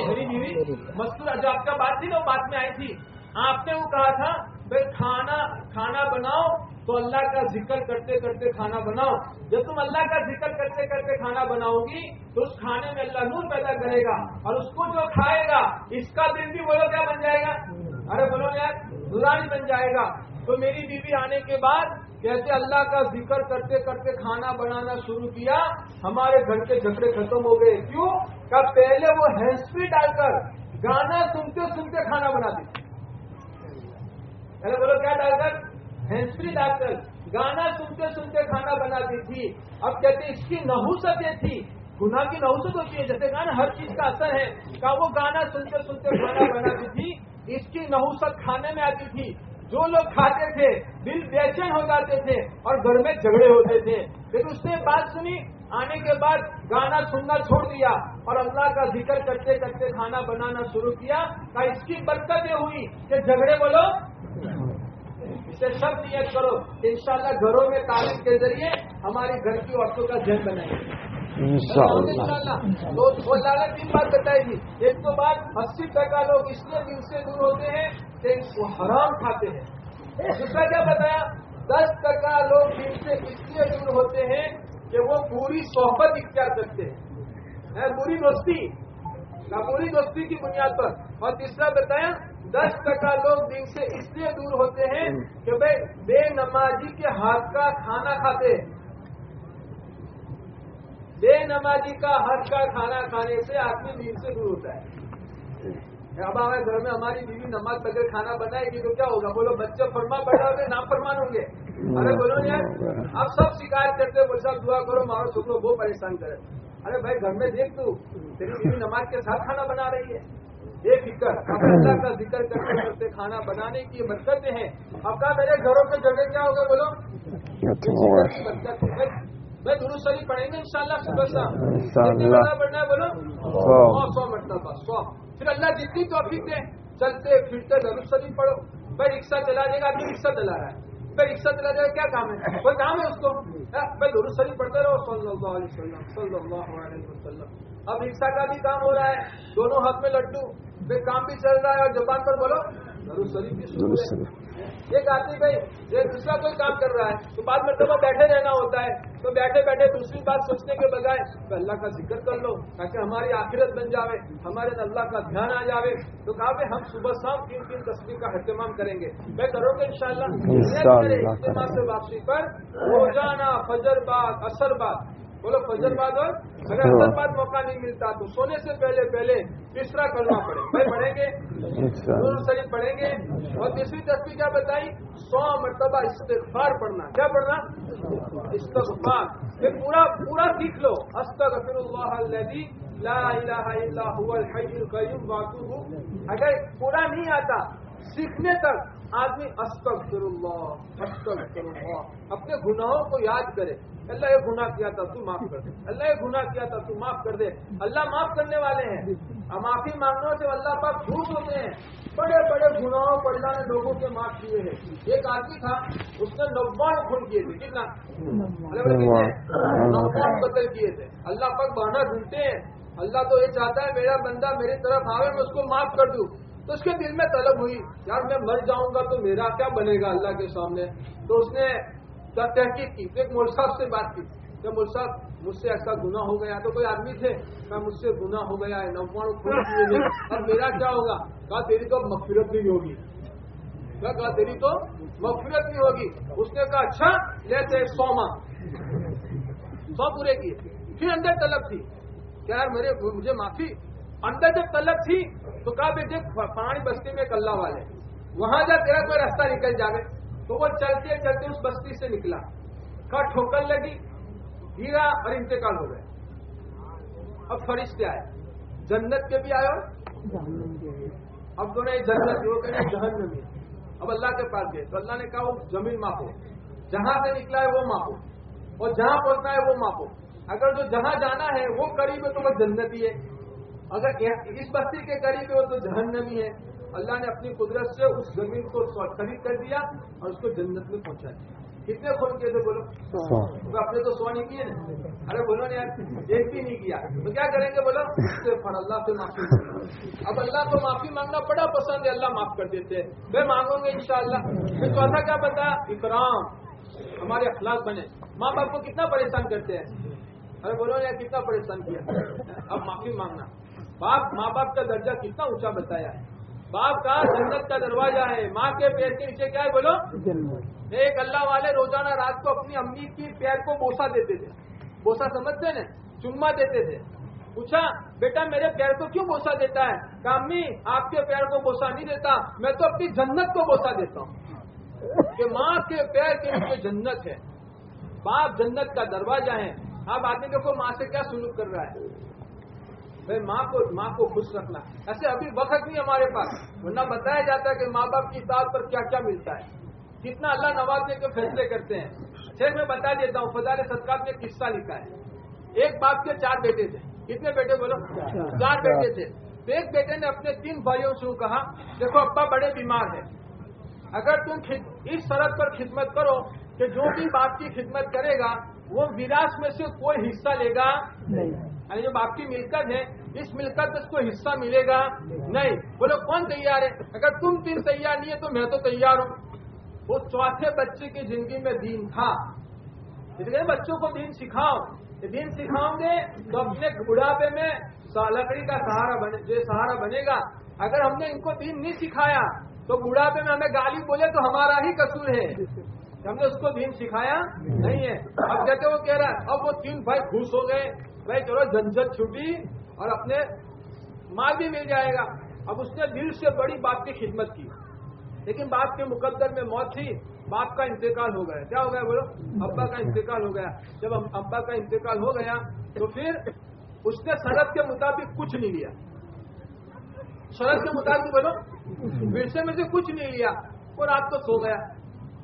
मेरी बीवी मस्तूर जो आपका बात थी ना बात में आई थी। आपने वो कहा था, भाई, खाना खाना बनाओ तो अल्लाह का ज़िक्र करते करते खाना बनाओ। जब तुम अल्लाह का ज़िक्र करते करते खाना बनाओगी तो उस खाने में अल्लाह नूर पैदा करेगा और उसको जो खाएगा, इसका दिल भी बोलो क्या बन जाएगा? अरे बोलो यार नूरानी बन जाएगा। तो मेरी बीवी आने के बाद कैसे अल्लाह का ज़िक्र करते करते खाना बनाना शुरू किया, हमारे घर के झगड़े खत्म हो गए। क्यों? का पहले वो हैंड डालकर गाना सुनते सुनते खाना बना दी? पहले बोलो क्या डालकर? हैंड फ्री डालकर गाना सुनते सुनते खाना बनाती थी। अब कहते इसकी नहुसत थी। गुना की नहुसत होती है। जैसे गाना हर चीज़ का असर है। का वो गाना सुनते सुनते खाना बनाती थी, इसकी नहुसत खाने में आती थी। जो लोग खाते थे, दिल बेचैन हो जाते थे और घर में झगड़े होते थे। फिर उसने बात सुनी, आने के बाद गाना सुनना छोड़ दिया और अल्लाह का ज़िक्र करते करते खाना बनाना शुरू किया। का इसकी बरकत हुई कि झगड़े बोलो इसे सब नियत करो इंशाल्लाह घरों में तालीम के ज़रिए हमारी घर की औरतों का जन बनाएँगे इंशाअल्लाह तो लालच तीन बात बताई थी एक तो बात अस्सी टका लोग इसलिए दिल से दूर होते हैं कि वो हराम खाते हैं। दूसरा क्या बताया? दस टका लोग दिल से इसलिए दूर होते हैं कि वो पूरी सोहबत इख्तियार करते हैं। है, पूरी दोस्ती पूरी दोस्ती की बुनियाद पर। और तीसरा बताया दस टका लोग दिन से इसलिए दूर होते हैं कि भाई बेनमाजी के हाथ का खाना खाते हैं। बेनमाजी का हाथ का खाना खाने से आदमी दिन से दूर होता है। अब हमारे घर में हमारी बीवी नमाज़ बगैर खाना बनाएगी तो क्या होगा? बोलो बच्चे फरमा होंगे नाम फरमान होंगे। अरे बोलो यार आप सब शिकायत करते हो सब दुआ करो मारो छोकरो वो परेशान करे। अरे भाई घर में देख तू। तेरी बीवी नमाज़ के साथ खाना बना रही है। ये फ़िक्र अल्लाह का ज़िक्र करते करते खाना बनाने की बरकतें है। अब कहा मेरे घरों के जगह क्या होगा? बोलो। बरकत है मैं दुरुस्त शरीफ पढ़ेंगे इंशाल्लाह सुबह शाम। पढ़ना है बोलो। सौ। सौ मरतबा सौ। फिर अल्लाह जितनी तौफीक दे चलते फिरते दुरुस्त शरीफ पढ़ो। भाई रिक्शा चला देगा आदमी रिक्शा चला रहा है। भाई रिक्शा चला जाए क्या काम है? कोई काम है उसको? हाँ, भाई दुरुस्त शरीफ पढ़ते रहो सल्लल्लाहु अलैहि वसल्लम सल्लल्लाहु अलैहि वसल्लम। अब रिक्शा का भी काम हो रहा है दोनों हाथ में लड्डू फिर काम भी चल रहा है और जबान पर बोलो दुरुस्त शरीफ भी शुरू है। एक आदमी भाई ये दूसरा कोई काम कर रहा है तो बाद में तो बैठे रहना होता है तो बैठे बैठे दूसरी बात सोचने के बजाय तो अल्लाह का ज़िक्र कर लो ताकि हमारी आखिरत बन जावे हमारे अल्लाह का ध्यान आ जावे। तो कहा भाई हम सुबह शाम तीन तीन तस्वीर का एहतमाम करेंगे। मैं करोगे इंशाअल्लाह इज्तिमा से वापसी पर रोज़ाना फजर बाद असर बाद बोलो फजर बाद और अगर असर बाद मौका नहीं मिलता तो सोने से पहले पहले तीसरा करना पड़े। भाई पढ़ेंगे? इंशाअल्लाह शरीफ पढ़ेंगे? और तीसरी तस्वीर क्या बताई? सौ मरतबा इस्तेगफार पढ़ना। क्या पढ़ना? इस्तेगफार। फिर पूरा पूरा सीख लो। कय्यूम वातूबु। अगर पूरा नहीं आता सीखने तक आदमी अस्तक अस्तक अपने गुनाहों को याद करे। अल्लाह ये गुनाह किया था, तू माफ़ कर दे। अल्लाह ये गुनाह किया था, तू माफ़ कर दे। अल्लाह माफ़ करने वाले हैं। अब माफ़ी मांगने से अल्लाह पाक खुश होते हैं। बड़े बड़े गुनाहों को अल्लाह ने लोगों के माफ़ किए हैं। एक आदमी था, उसने नब्बान खून किए थे। कितना? नब्बान कतल किए थे। अल्लाह पाक बहाना ढूंढते हैं। अल्लाह तो ये चाहता है, मेरा बंदा मेरी तरफ़ आवे, मैं उसको माफ़ कर दूँ। तो उसके दिल में तलब हुई, यार मैं मर जाऊँगा तो मेरा क्या बनेगा अल्लाह के सामने? तो उसने तहकीक की। एक मोल साहब से बात की। कि मोल साहब मुझसे ऐसा गुना हो गया तो कोई आदमी थे, मैं मुझसे गुना हो गया, है हैं अब मेरा क्या होगा? कहा, तेरी तो मफफिरत नहीं होगी। क्या कहा, तेरी तो मफफिरत नहीं होगी। उसने कहा अच्छा लेते सौ माह। सौ पूरे किए। फिर अंदर तलब थी। क्या यार, मेरे, मुझे माफ़ी? अंदर जब तलब थी तो कहा बेटे पहाड़ी बस्ती में कल्ला वाले वहाँ जा तेरा कोई रास्ता निकल जावे। तो वो चलते चलते उस बस्ती से निकला। कहा, ठोकर लगी गिरा और इंतकाल हो गए अब फरिश्ते आए। जन्नत के भी और अब तो नहीं जन्नत वो कहें जहन्नमी अब अल्लाह के पास गए। तो अल्लाह ने कहा, वो ज़मीन मापो जहाँ से निकला है, वो मापो और जहाँ पहुँचना है, वो मापो अगर जो जहाँ जाना है, वो करीब है तो वो जन्नती है। अगर इस बस्ती के करीब है तो जहन्नमी है अल्लाह ने अपनी कुदरत से उस ज़मीन को खरीद कर दिया और उसको जन्नत में पहुँचा दिया। कितने खून किए थे बोलो? तो अपने तो सौ नहीं किए ना। अरे बोलो ना यार एक भी नहीं किया। तो क्या करेंगे बोलो? उससे फर अल्लाह से माफ़ी अब अल्लाह को माफ़ी मांगना बड़ा पसंद है अल्लाह माफ़ कर देते हैं। वे मांगोगे इंशाअल्लाह। फिर चौथा क्या बता इकराम। हमारे अखलाक बने। माँ बाप को कितना परेशान करते हैं? अरे बोलो ना यार कितना परेशान किया? अब माफ़ी मांगना। बाप माँ बाप का दर्जा कितना ऊँचा बताया है। बाप का जन्नत का दरवाज़ा है। माँ के पैर के नीचे क्या है बोलो? एक अल्लाह वाले रोज़ाना रात को अपनी अम्मी की पैर को बोसा देते थे। बोसा समझते ना? चुम्मा देते थे। पूछा बेटा मेरे पैर को क्यों बोसा देता है? कहा अम्मी आपके पैर को बोसा नहीं देता। मैं तो अपनी जन्नत को बोसा देता हूँ। कि माँ के पैर के नीचे जन्नत है। बाप जन्नत का दरवाज़ा है। आप आदमी देखो माँ से क्या सुलूक कर रहा है? भाई माँ को माँ को खुश रखना। ऐसे अभी वक्त नहीं हमारे पास। वरना बताया जाता है कि माँ बाप की साथ पर क्या क्या मिलता है। कितना अल्लाह नवाजने के फैसले करते हैं। फिर मैं बता देता हूँ फजाल सदकात ने किस्सा लिखा है। एक बाप के चार बेटे थे। कितने बेटे बोलो? चार। बेटे थे। तो एक बेटे ने अपने तीन भाइयों से कहा देखो अब्बा बड़े बीमार है। अगर तुम इस शरत पर खिदमत करो कि जो भी बाप की खिदमत करेगा वो विरास में से कोई हिस्सा लेगा यानी जो बाप की मिल्कत है, इस मिल्कत में उसको हिस्सा मिलेगा? नहीं। बोलो, कौन तैयार है? अगर तुम तीन तैयार नहीं है तो मैं तो तैयार हूँ। वो चौथे बच्चे की ज़िंदगी में दीन था। इसलिए बच्चों को दीन सिखाओ। दीन सिखाओगे तो अपने बुढ़ापे में लकड़ी का सहारा बने, जो सहारा बनेगा। अगर हमने इनको दीन नहीं सिखाया तो बुढ़ापे में हमें गाली बोले तो हमारा ही कसूर है। हमने उसको दीन सिखाया? नहीं है। अब कहते वो कह रहा है, अब वो तीन भाई खुश हो गए। भाई, चलो, झंझट छुटी और अपने माल भी मिल जाएगा। अब उसने दिल से बड़ी बाप की खिदमत की। लेकिन बाप के मुकद्दर में मौत थी। बाप का इंतकाल हो गया। क्या हो गया बोलो? अब्बा का इंतकाल हो गया। जब अब्बा का इंतकाल हो गया तो फिर उसने शरत के मुताबिक कुछ नहीं लिया। शरत के मुताबिक बोलो विरसे में से कुछ नहीं लिया। वो रात को सो गया।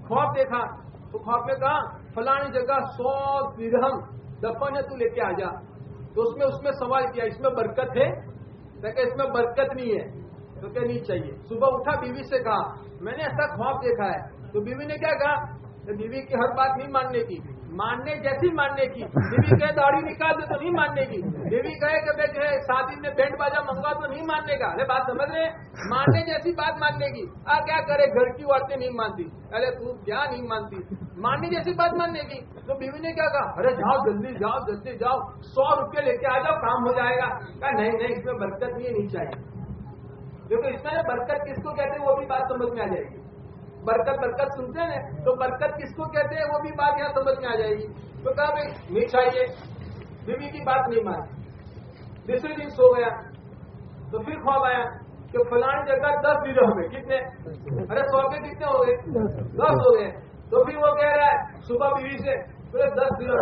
ख्वाब देखा तो ख्वाब में कहा, फलानी जगह सौ दिरहम दफन है, तू लेके आ जा। तो उसमें उसमें सवाल किया, इसमें बरकत है? क्या इसमें बरकत नहीं है। तो क्या नहीं चाहिए। सुबह उठा, बीवी से कहा, मैंने ऐसा ख्वाब देखा है। तो बीवी ने क्या कहा? तो बीवी की हर बात नहीं मानने की मानने जैसी मानने की। बीवी कहे, दाढ़ी निकाल दे तो नहीं मानने की बीवी कहे कि जो है शादी में बैंड बाजा मंगवा तो नहीं मानने का अरे, बात समझ रहे मानने जैसी बात मानने की आ, क्या करे? घर की औरतें नहीं मानती। अरे, तू क्या नहीं मानती? मानने जैसी बात मानने की तो बीवी ने क्या कहा? अरे, जाओ जल्दी जाओ जल्दी, जाओ। सौ रुपये लेके आ जाओ, काम हो जाएगा। कहा, नहीं नहीं, इसमें बरकत नहीं चाहिए। देखो इसमें बरकत किसको कहते हैं, वो भी बात समझ में आ जाएगी। बरकत बरकत सुनते हैं। तो बरकत किसको कहते हैं? वो भी बात यहाँ समझ में आ जाएगी। तो कहा, भाई, नहीं चाहिए। बीवी की बात नहीं मानी। दूसरे दिन सो गया। तो फिर ख्वाब आया कि फलानी जगह दस दिन हो गए। कितने? अरे, सौ के कितने हो गए? दस हो गए। तो फिर वो कह रहा है, सुबह बीवी से बोले दस दिन हो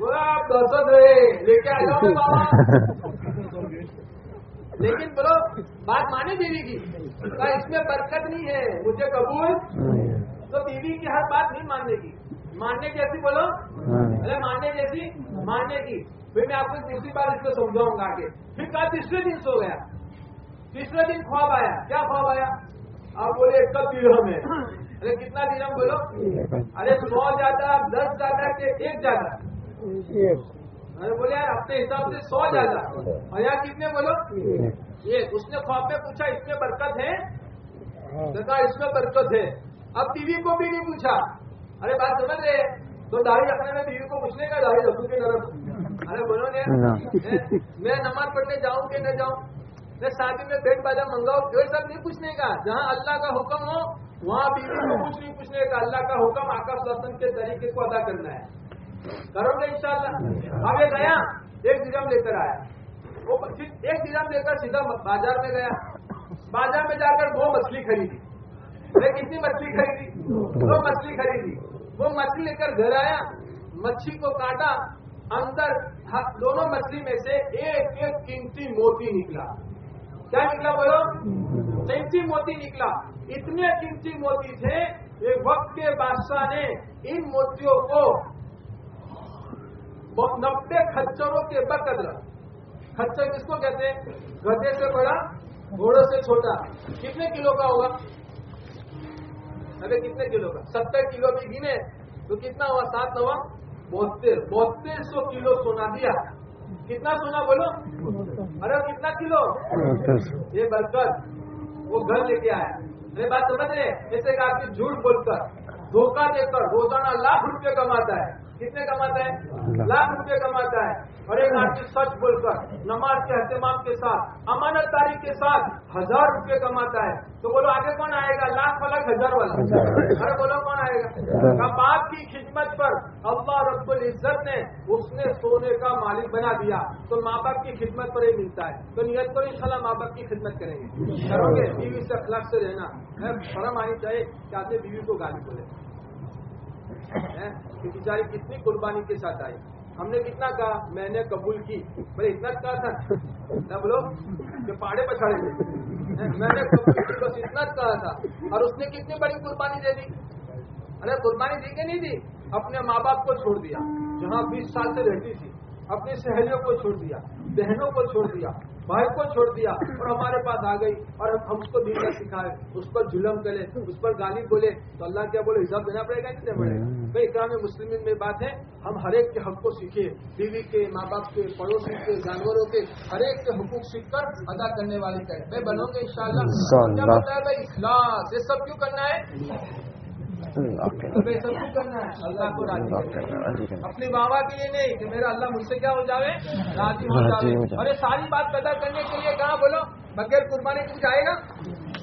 बोला, आप दस रहे। लेके आ जाओ बाबा। लेकिन बोलो बात माने बीवी की। कहा इसमें बरकत नहीं है मुझे कबूल। तो बीवी की हर बात नहीं मानने की। मानने जैसी बोलो। अरे मानने जैसी मानने की। फिर मैं आपको दूसरी बार इसको समझाऊँगा आगे। फिर कहा तीसरे दिन सो गया। तीसरे दिन ख्वाब आया। क्या ख्वाब आया? आप बोले कब दिरहम है अरे कितना दिरहम बोलो? अरे नौ ज़्यादा दस ज़्यादा के एक ज़्यादा। अरे बोले यार अपने हिसाब से सौ ज़्यादा। और यहाँ कितने बोलो? ये उसने ख्वाब में पूछा इसमें बरकत है? तो कहा इसमें बरकत है। अब बीवी को भी नहीं पूछा? अरे बात समझ रहे तो दाढ़ी रखने में बीवी को पूछने का दाढ़ी रखू के नरम अरे बोलो ने। मैं नमाज़ पढ़ने जाऊँ कि न जाऊँ? मैं शादी में बेट बाजा मंगाऊं? ये सब नहीं पूछने का। जहाँ अल्लाह का हुक्म हो वहाँ बीवी को कुछ नहीं पूछने का। अल्लाह का हुक्म आकाश शासन के तरीके को अदा करना है। करोगे इंशाल्लाह। ये गया, एक दिरम लेकर आया। वो एक दिरम लेकर सीधा बाज़ार में गया। बाज़ार में जाकर दो मछली खरीदी। कितनी मछली खरीदी, दो मछली खरीदी। वो मछली लेकर घर आया, मच्छी को काटा, अंदर दोनों मछली में से एक एक कीमती मोती निकला। क्या निकला बोलो? कीमती मोती निकला। इतने कीमती मोती थे, एक वक्त के बादशाह ने इन मोतियों को ब- नब्बे खच्चरों के बकद्र खच्चर किसको कहते हैं? गधे से बड़ा घोड़े से छोटा। कितने किलो का होगा? अरे कितने किलो का? सत्तर किलो भी गिने तो कितना हुआ? सात नवा बहत्तर। बहत्तर सौ किलो सोना दिया। कितना सोना बोलो? अरे कितना किलो? ये बरकत। वो घर लेके आया। अरे बात समझ रहे जैसे कहा कि झूठ बोलकर धोखा देकर रोज़ाना लाख रुपए कमाता है। कितने कमाता है? लाख रुपए कमाता है। और एक आदमी सच बोलकर नमाज़ के अहतमाम के साथ अमानतदारी के साथ हज़ार रुपए कमाता है। तो बोलो आगे कौन आएगा? लाख वाला हज़ार वाला। अरे बोलो कौन आएगा? बाप की खिदमत पर अल्लाह रब्बुल इज़्ज़त ने उसने सोने का मालिक बना दिया। तो माँ बाप की खिदमत पर ही मिलता है। तो नियत करो इंशाल्लाह माँ बाप की खिदमत करेंगे। करोगे बीवी से अखलाक से रहना। शर्म आनी चाहिए कि आपने बीवी को गाली बोले? कि बेचारी कितनी कुर्बानी के साथ आई। हमने कितना कहा? मैंने कबूल की। बोले, इतना कहा था? ना बोलो, कि पाड़े पछाड़े थे। मैंने कबूल की, बस इतना कहा था। और उसने कितनी बड़ी कुर्बानी दे दी? अरे, कुर्बानी दी कि नहीं दी? अपने माँ बाप को छोड़ दिया। जहाँ बीस साल से रहती थी, अपनी सहेलियों को छोड़ दिया, बहनों को छोड़ दिया। भाई को छोड़ दिया और हमारे पास आ गई और हम उसको दीन का सिखाए उस पर जुलम करे उस पर गाली बोले तो अल्लाह क्या बोले हिसाब देना पड़ेगा नहीं देना पड़ेगा भाई इकराम मुस्लिम में बात है हम हर एक के हक को सीखे बीवी के माँ बाप के पड़ोसी के जानवरों के हरेक के हकूक सीख कर अदा करने वाले कहे मैं बनोगे इन इंशाअल्लाह। क्या बताया भाई इखलास ये सब क्यों करना है? अपनी बाबा के लिए नहीं कि मेरा अल्लाह मुझसे क्या हो जावे? राज़ी हो जावे। और सारी बात पैदा करने के लिए कहा बोलो बगैर कुर्बानी कुछ आएगा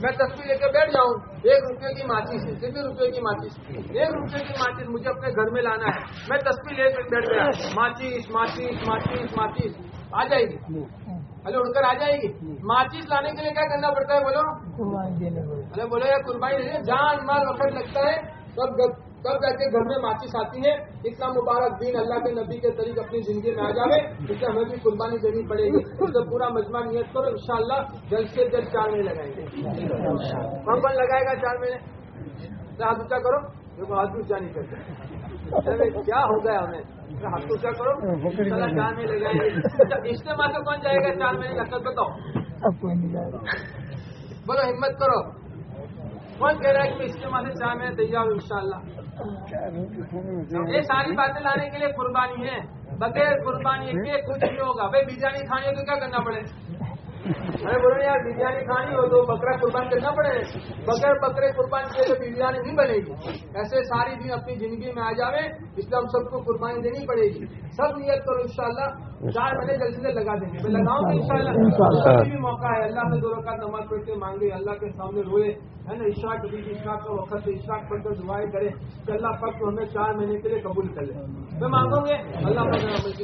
मैं तस्वीर लेकर बैठ जाऊँ। एक रुपए की माचिस है कितने रुपए की माचिस? एक रुपए की माचिस मुझे अपने घर में लाना है। मैं तस्वीर लेकर बैठ गया। माचिस माचिस माचिस माचिस। आ जाएगी? अरे उड़कर आ जाएगी? माचिस लाने के लिए क्या करना पड़ता है बोलो? अरे बोले कुर्बानी देने जान माल वक्त लगता है। तब तब जाके घर में माचिस आती है। इतना मुबारक दिन अल्लाह के नबी के तरीक अपनी ज़िंदगी में आ जावे इससे हमें भी कुर्बानी देनी पड़ेगी। इससे पूरा मजमा नियत करो इंशाल्लाह जल्द से जल्द चार महीने लगाएँगे। कौन कौन लगाएगा चार महीने? तो हाथ ऊँचा करो। देखो हाथ ऊँचा नहीं करते। क्या हो गया हमें? तो हाथ ऊँचा करो। इंशाल्लाह चार महीने लगाएँगे। अच्छा, इज्तिमा से कौन जाएगा चार महीने लगता बताओ। अब कोई नहीं जाएगा। बोलो हिम्मत करो। कौन कह रहा है कि इसके माध्यम से में तैयार हूँ इंशाल्लाह। ये सारी बातें लाने के लिए कुर्बानी है। बगैर कुर्बानी के कुछ नहीं होगा। भाई बीजा नहीं खाने तो क्या करना पड़े अरे बोलो यार बिरयानी खानी हो तो बकरा कुर्बान करना पड़े बगैर बकरे कुर्बान किए तो बिरयानी नहीं बनेगी। ऐसे सारी दिन अपनी ज़िंदगी में आ जावे इसलिए हम सबको कुर्बानी देनी पड़ेगी। सब नियत करो इंशाल्लाह चार महीने जल्दी से लगा देंगे। मैं लगाऊँगा इंशाल्लाह भी मौका है अल्लाह से दो रकात नमाज़ पढ़ के मांगे अल्लाह के सामने रोए। है ना इशराक कभी भी इशराक का वक्त इशराक पढ़कर दुआएँ करे कि अल्लाह पाक को हमें चार महीने के लिए कबूल कर ले। मैं मांगोगे अल्लाह पाक की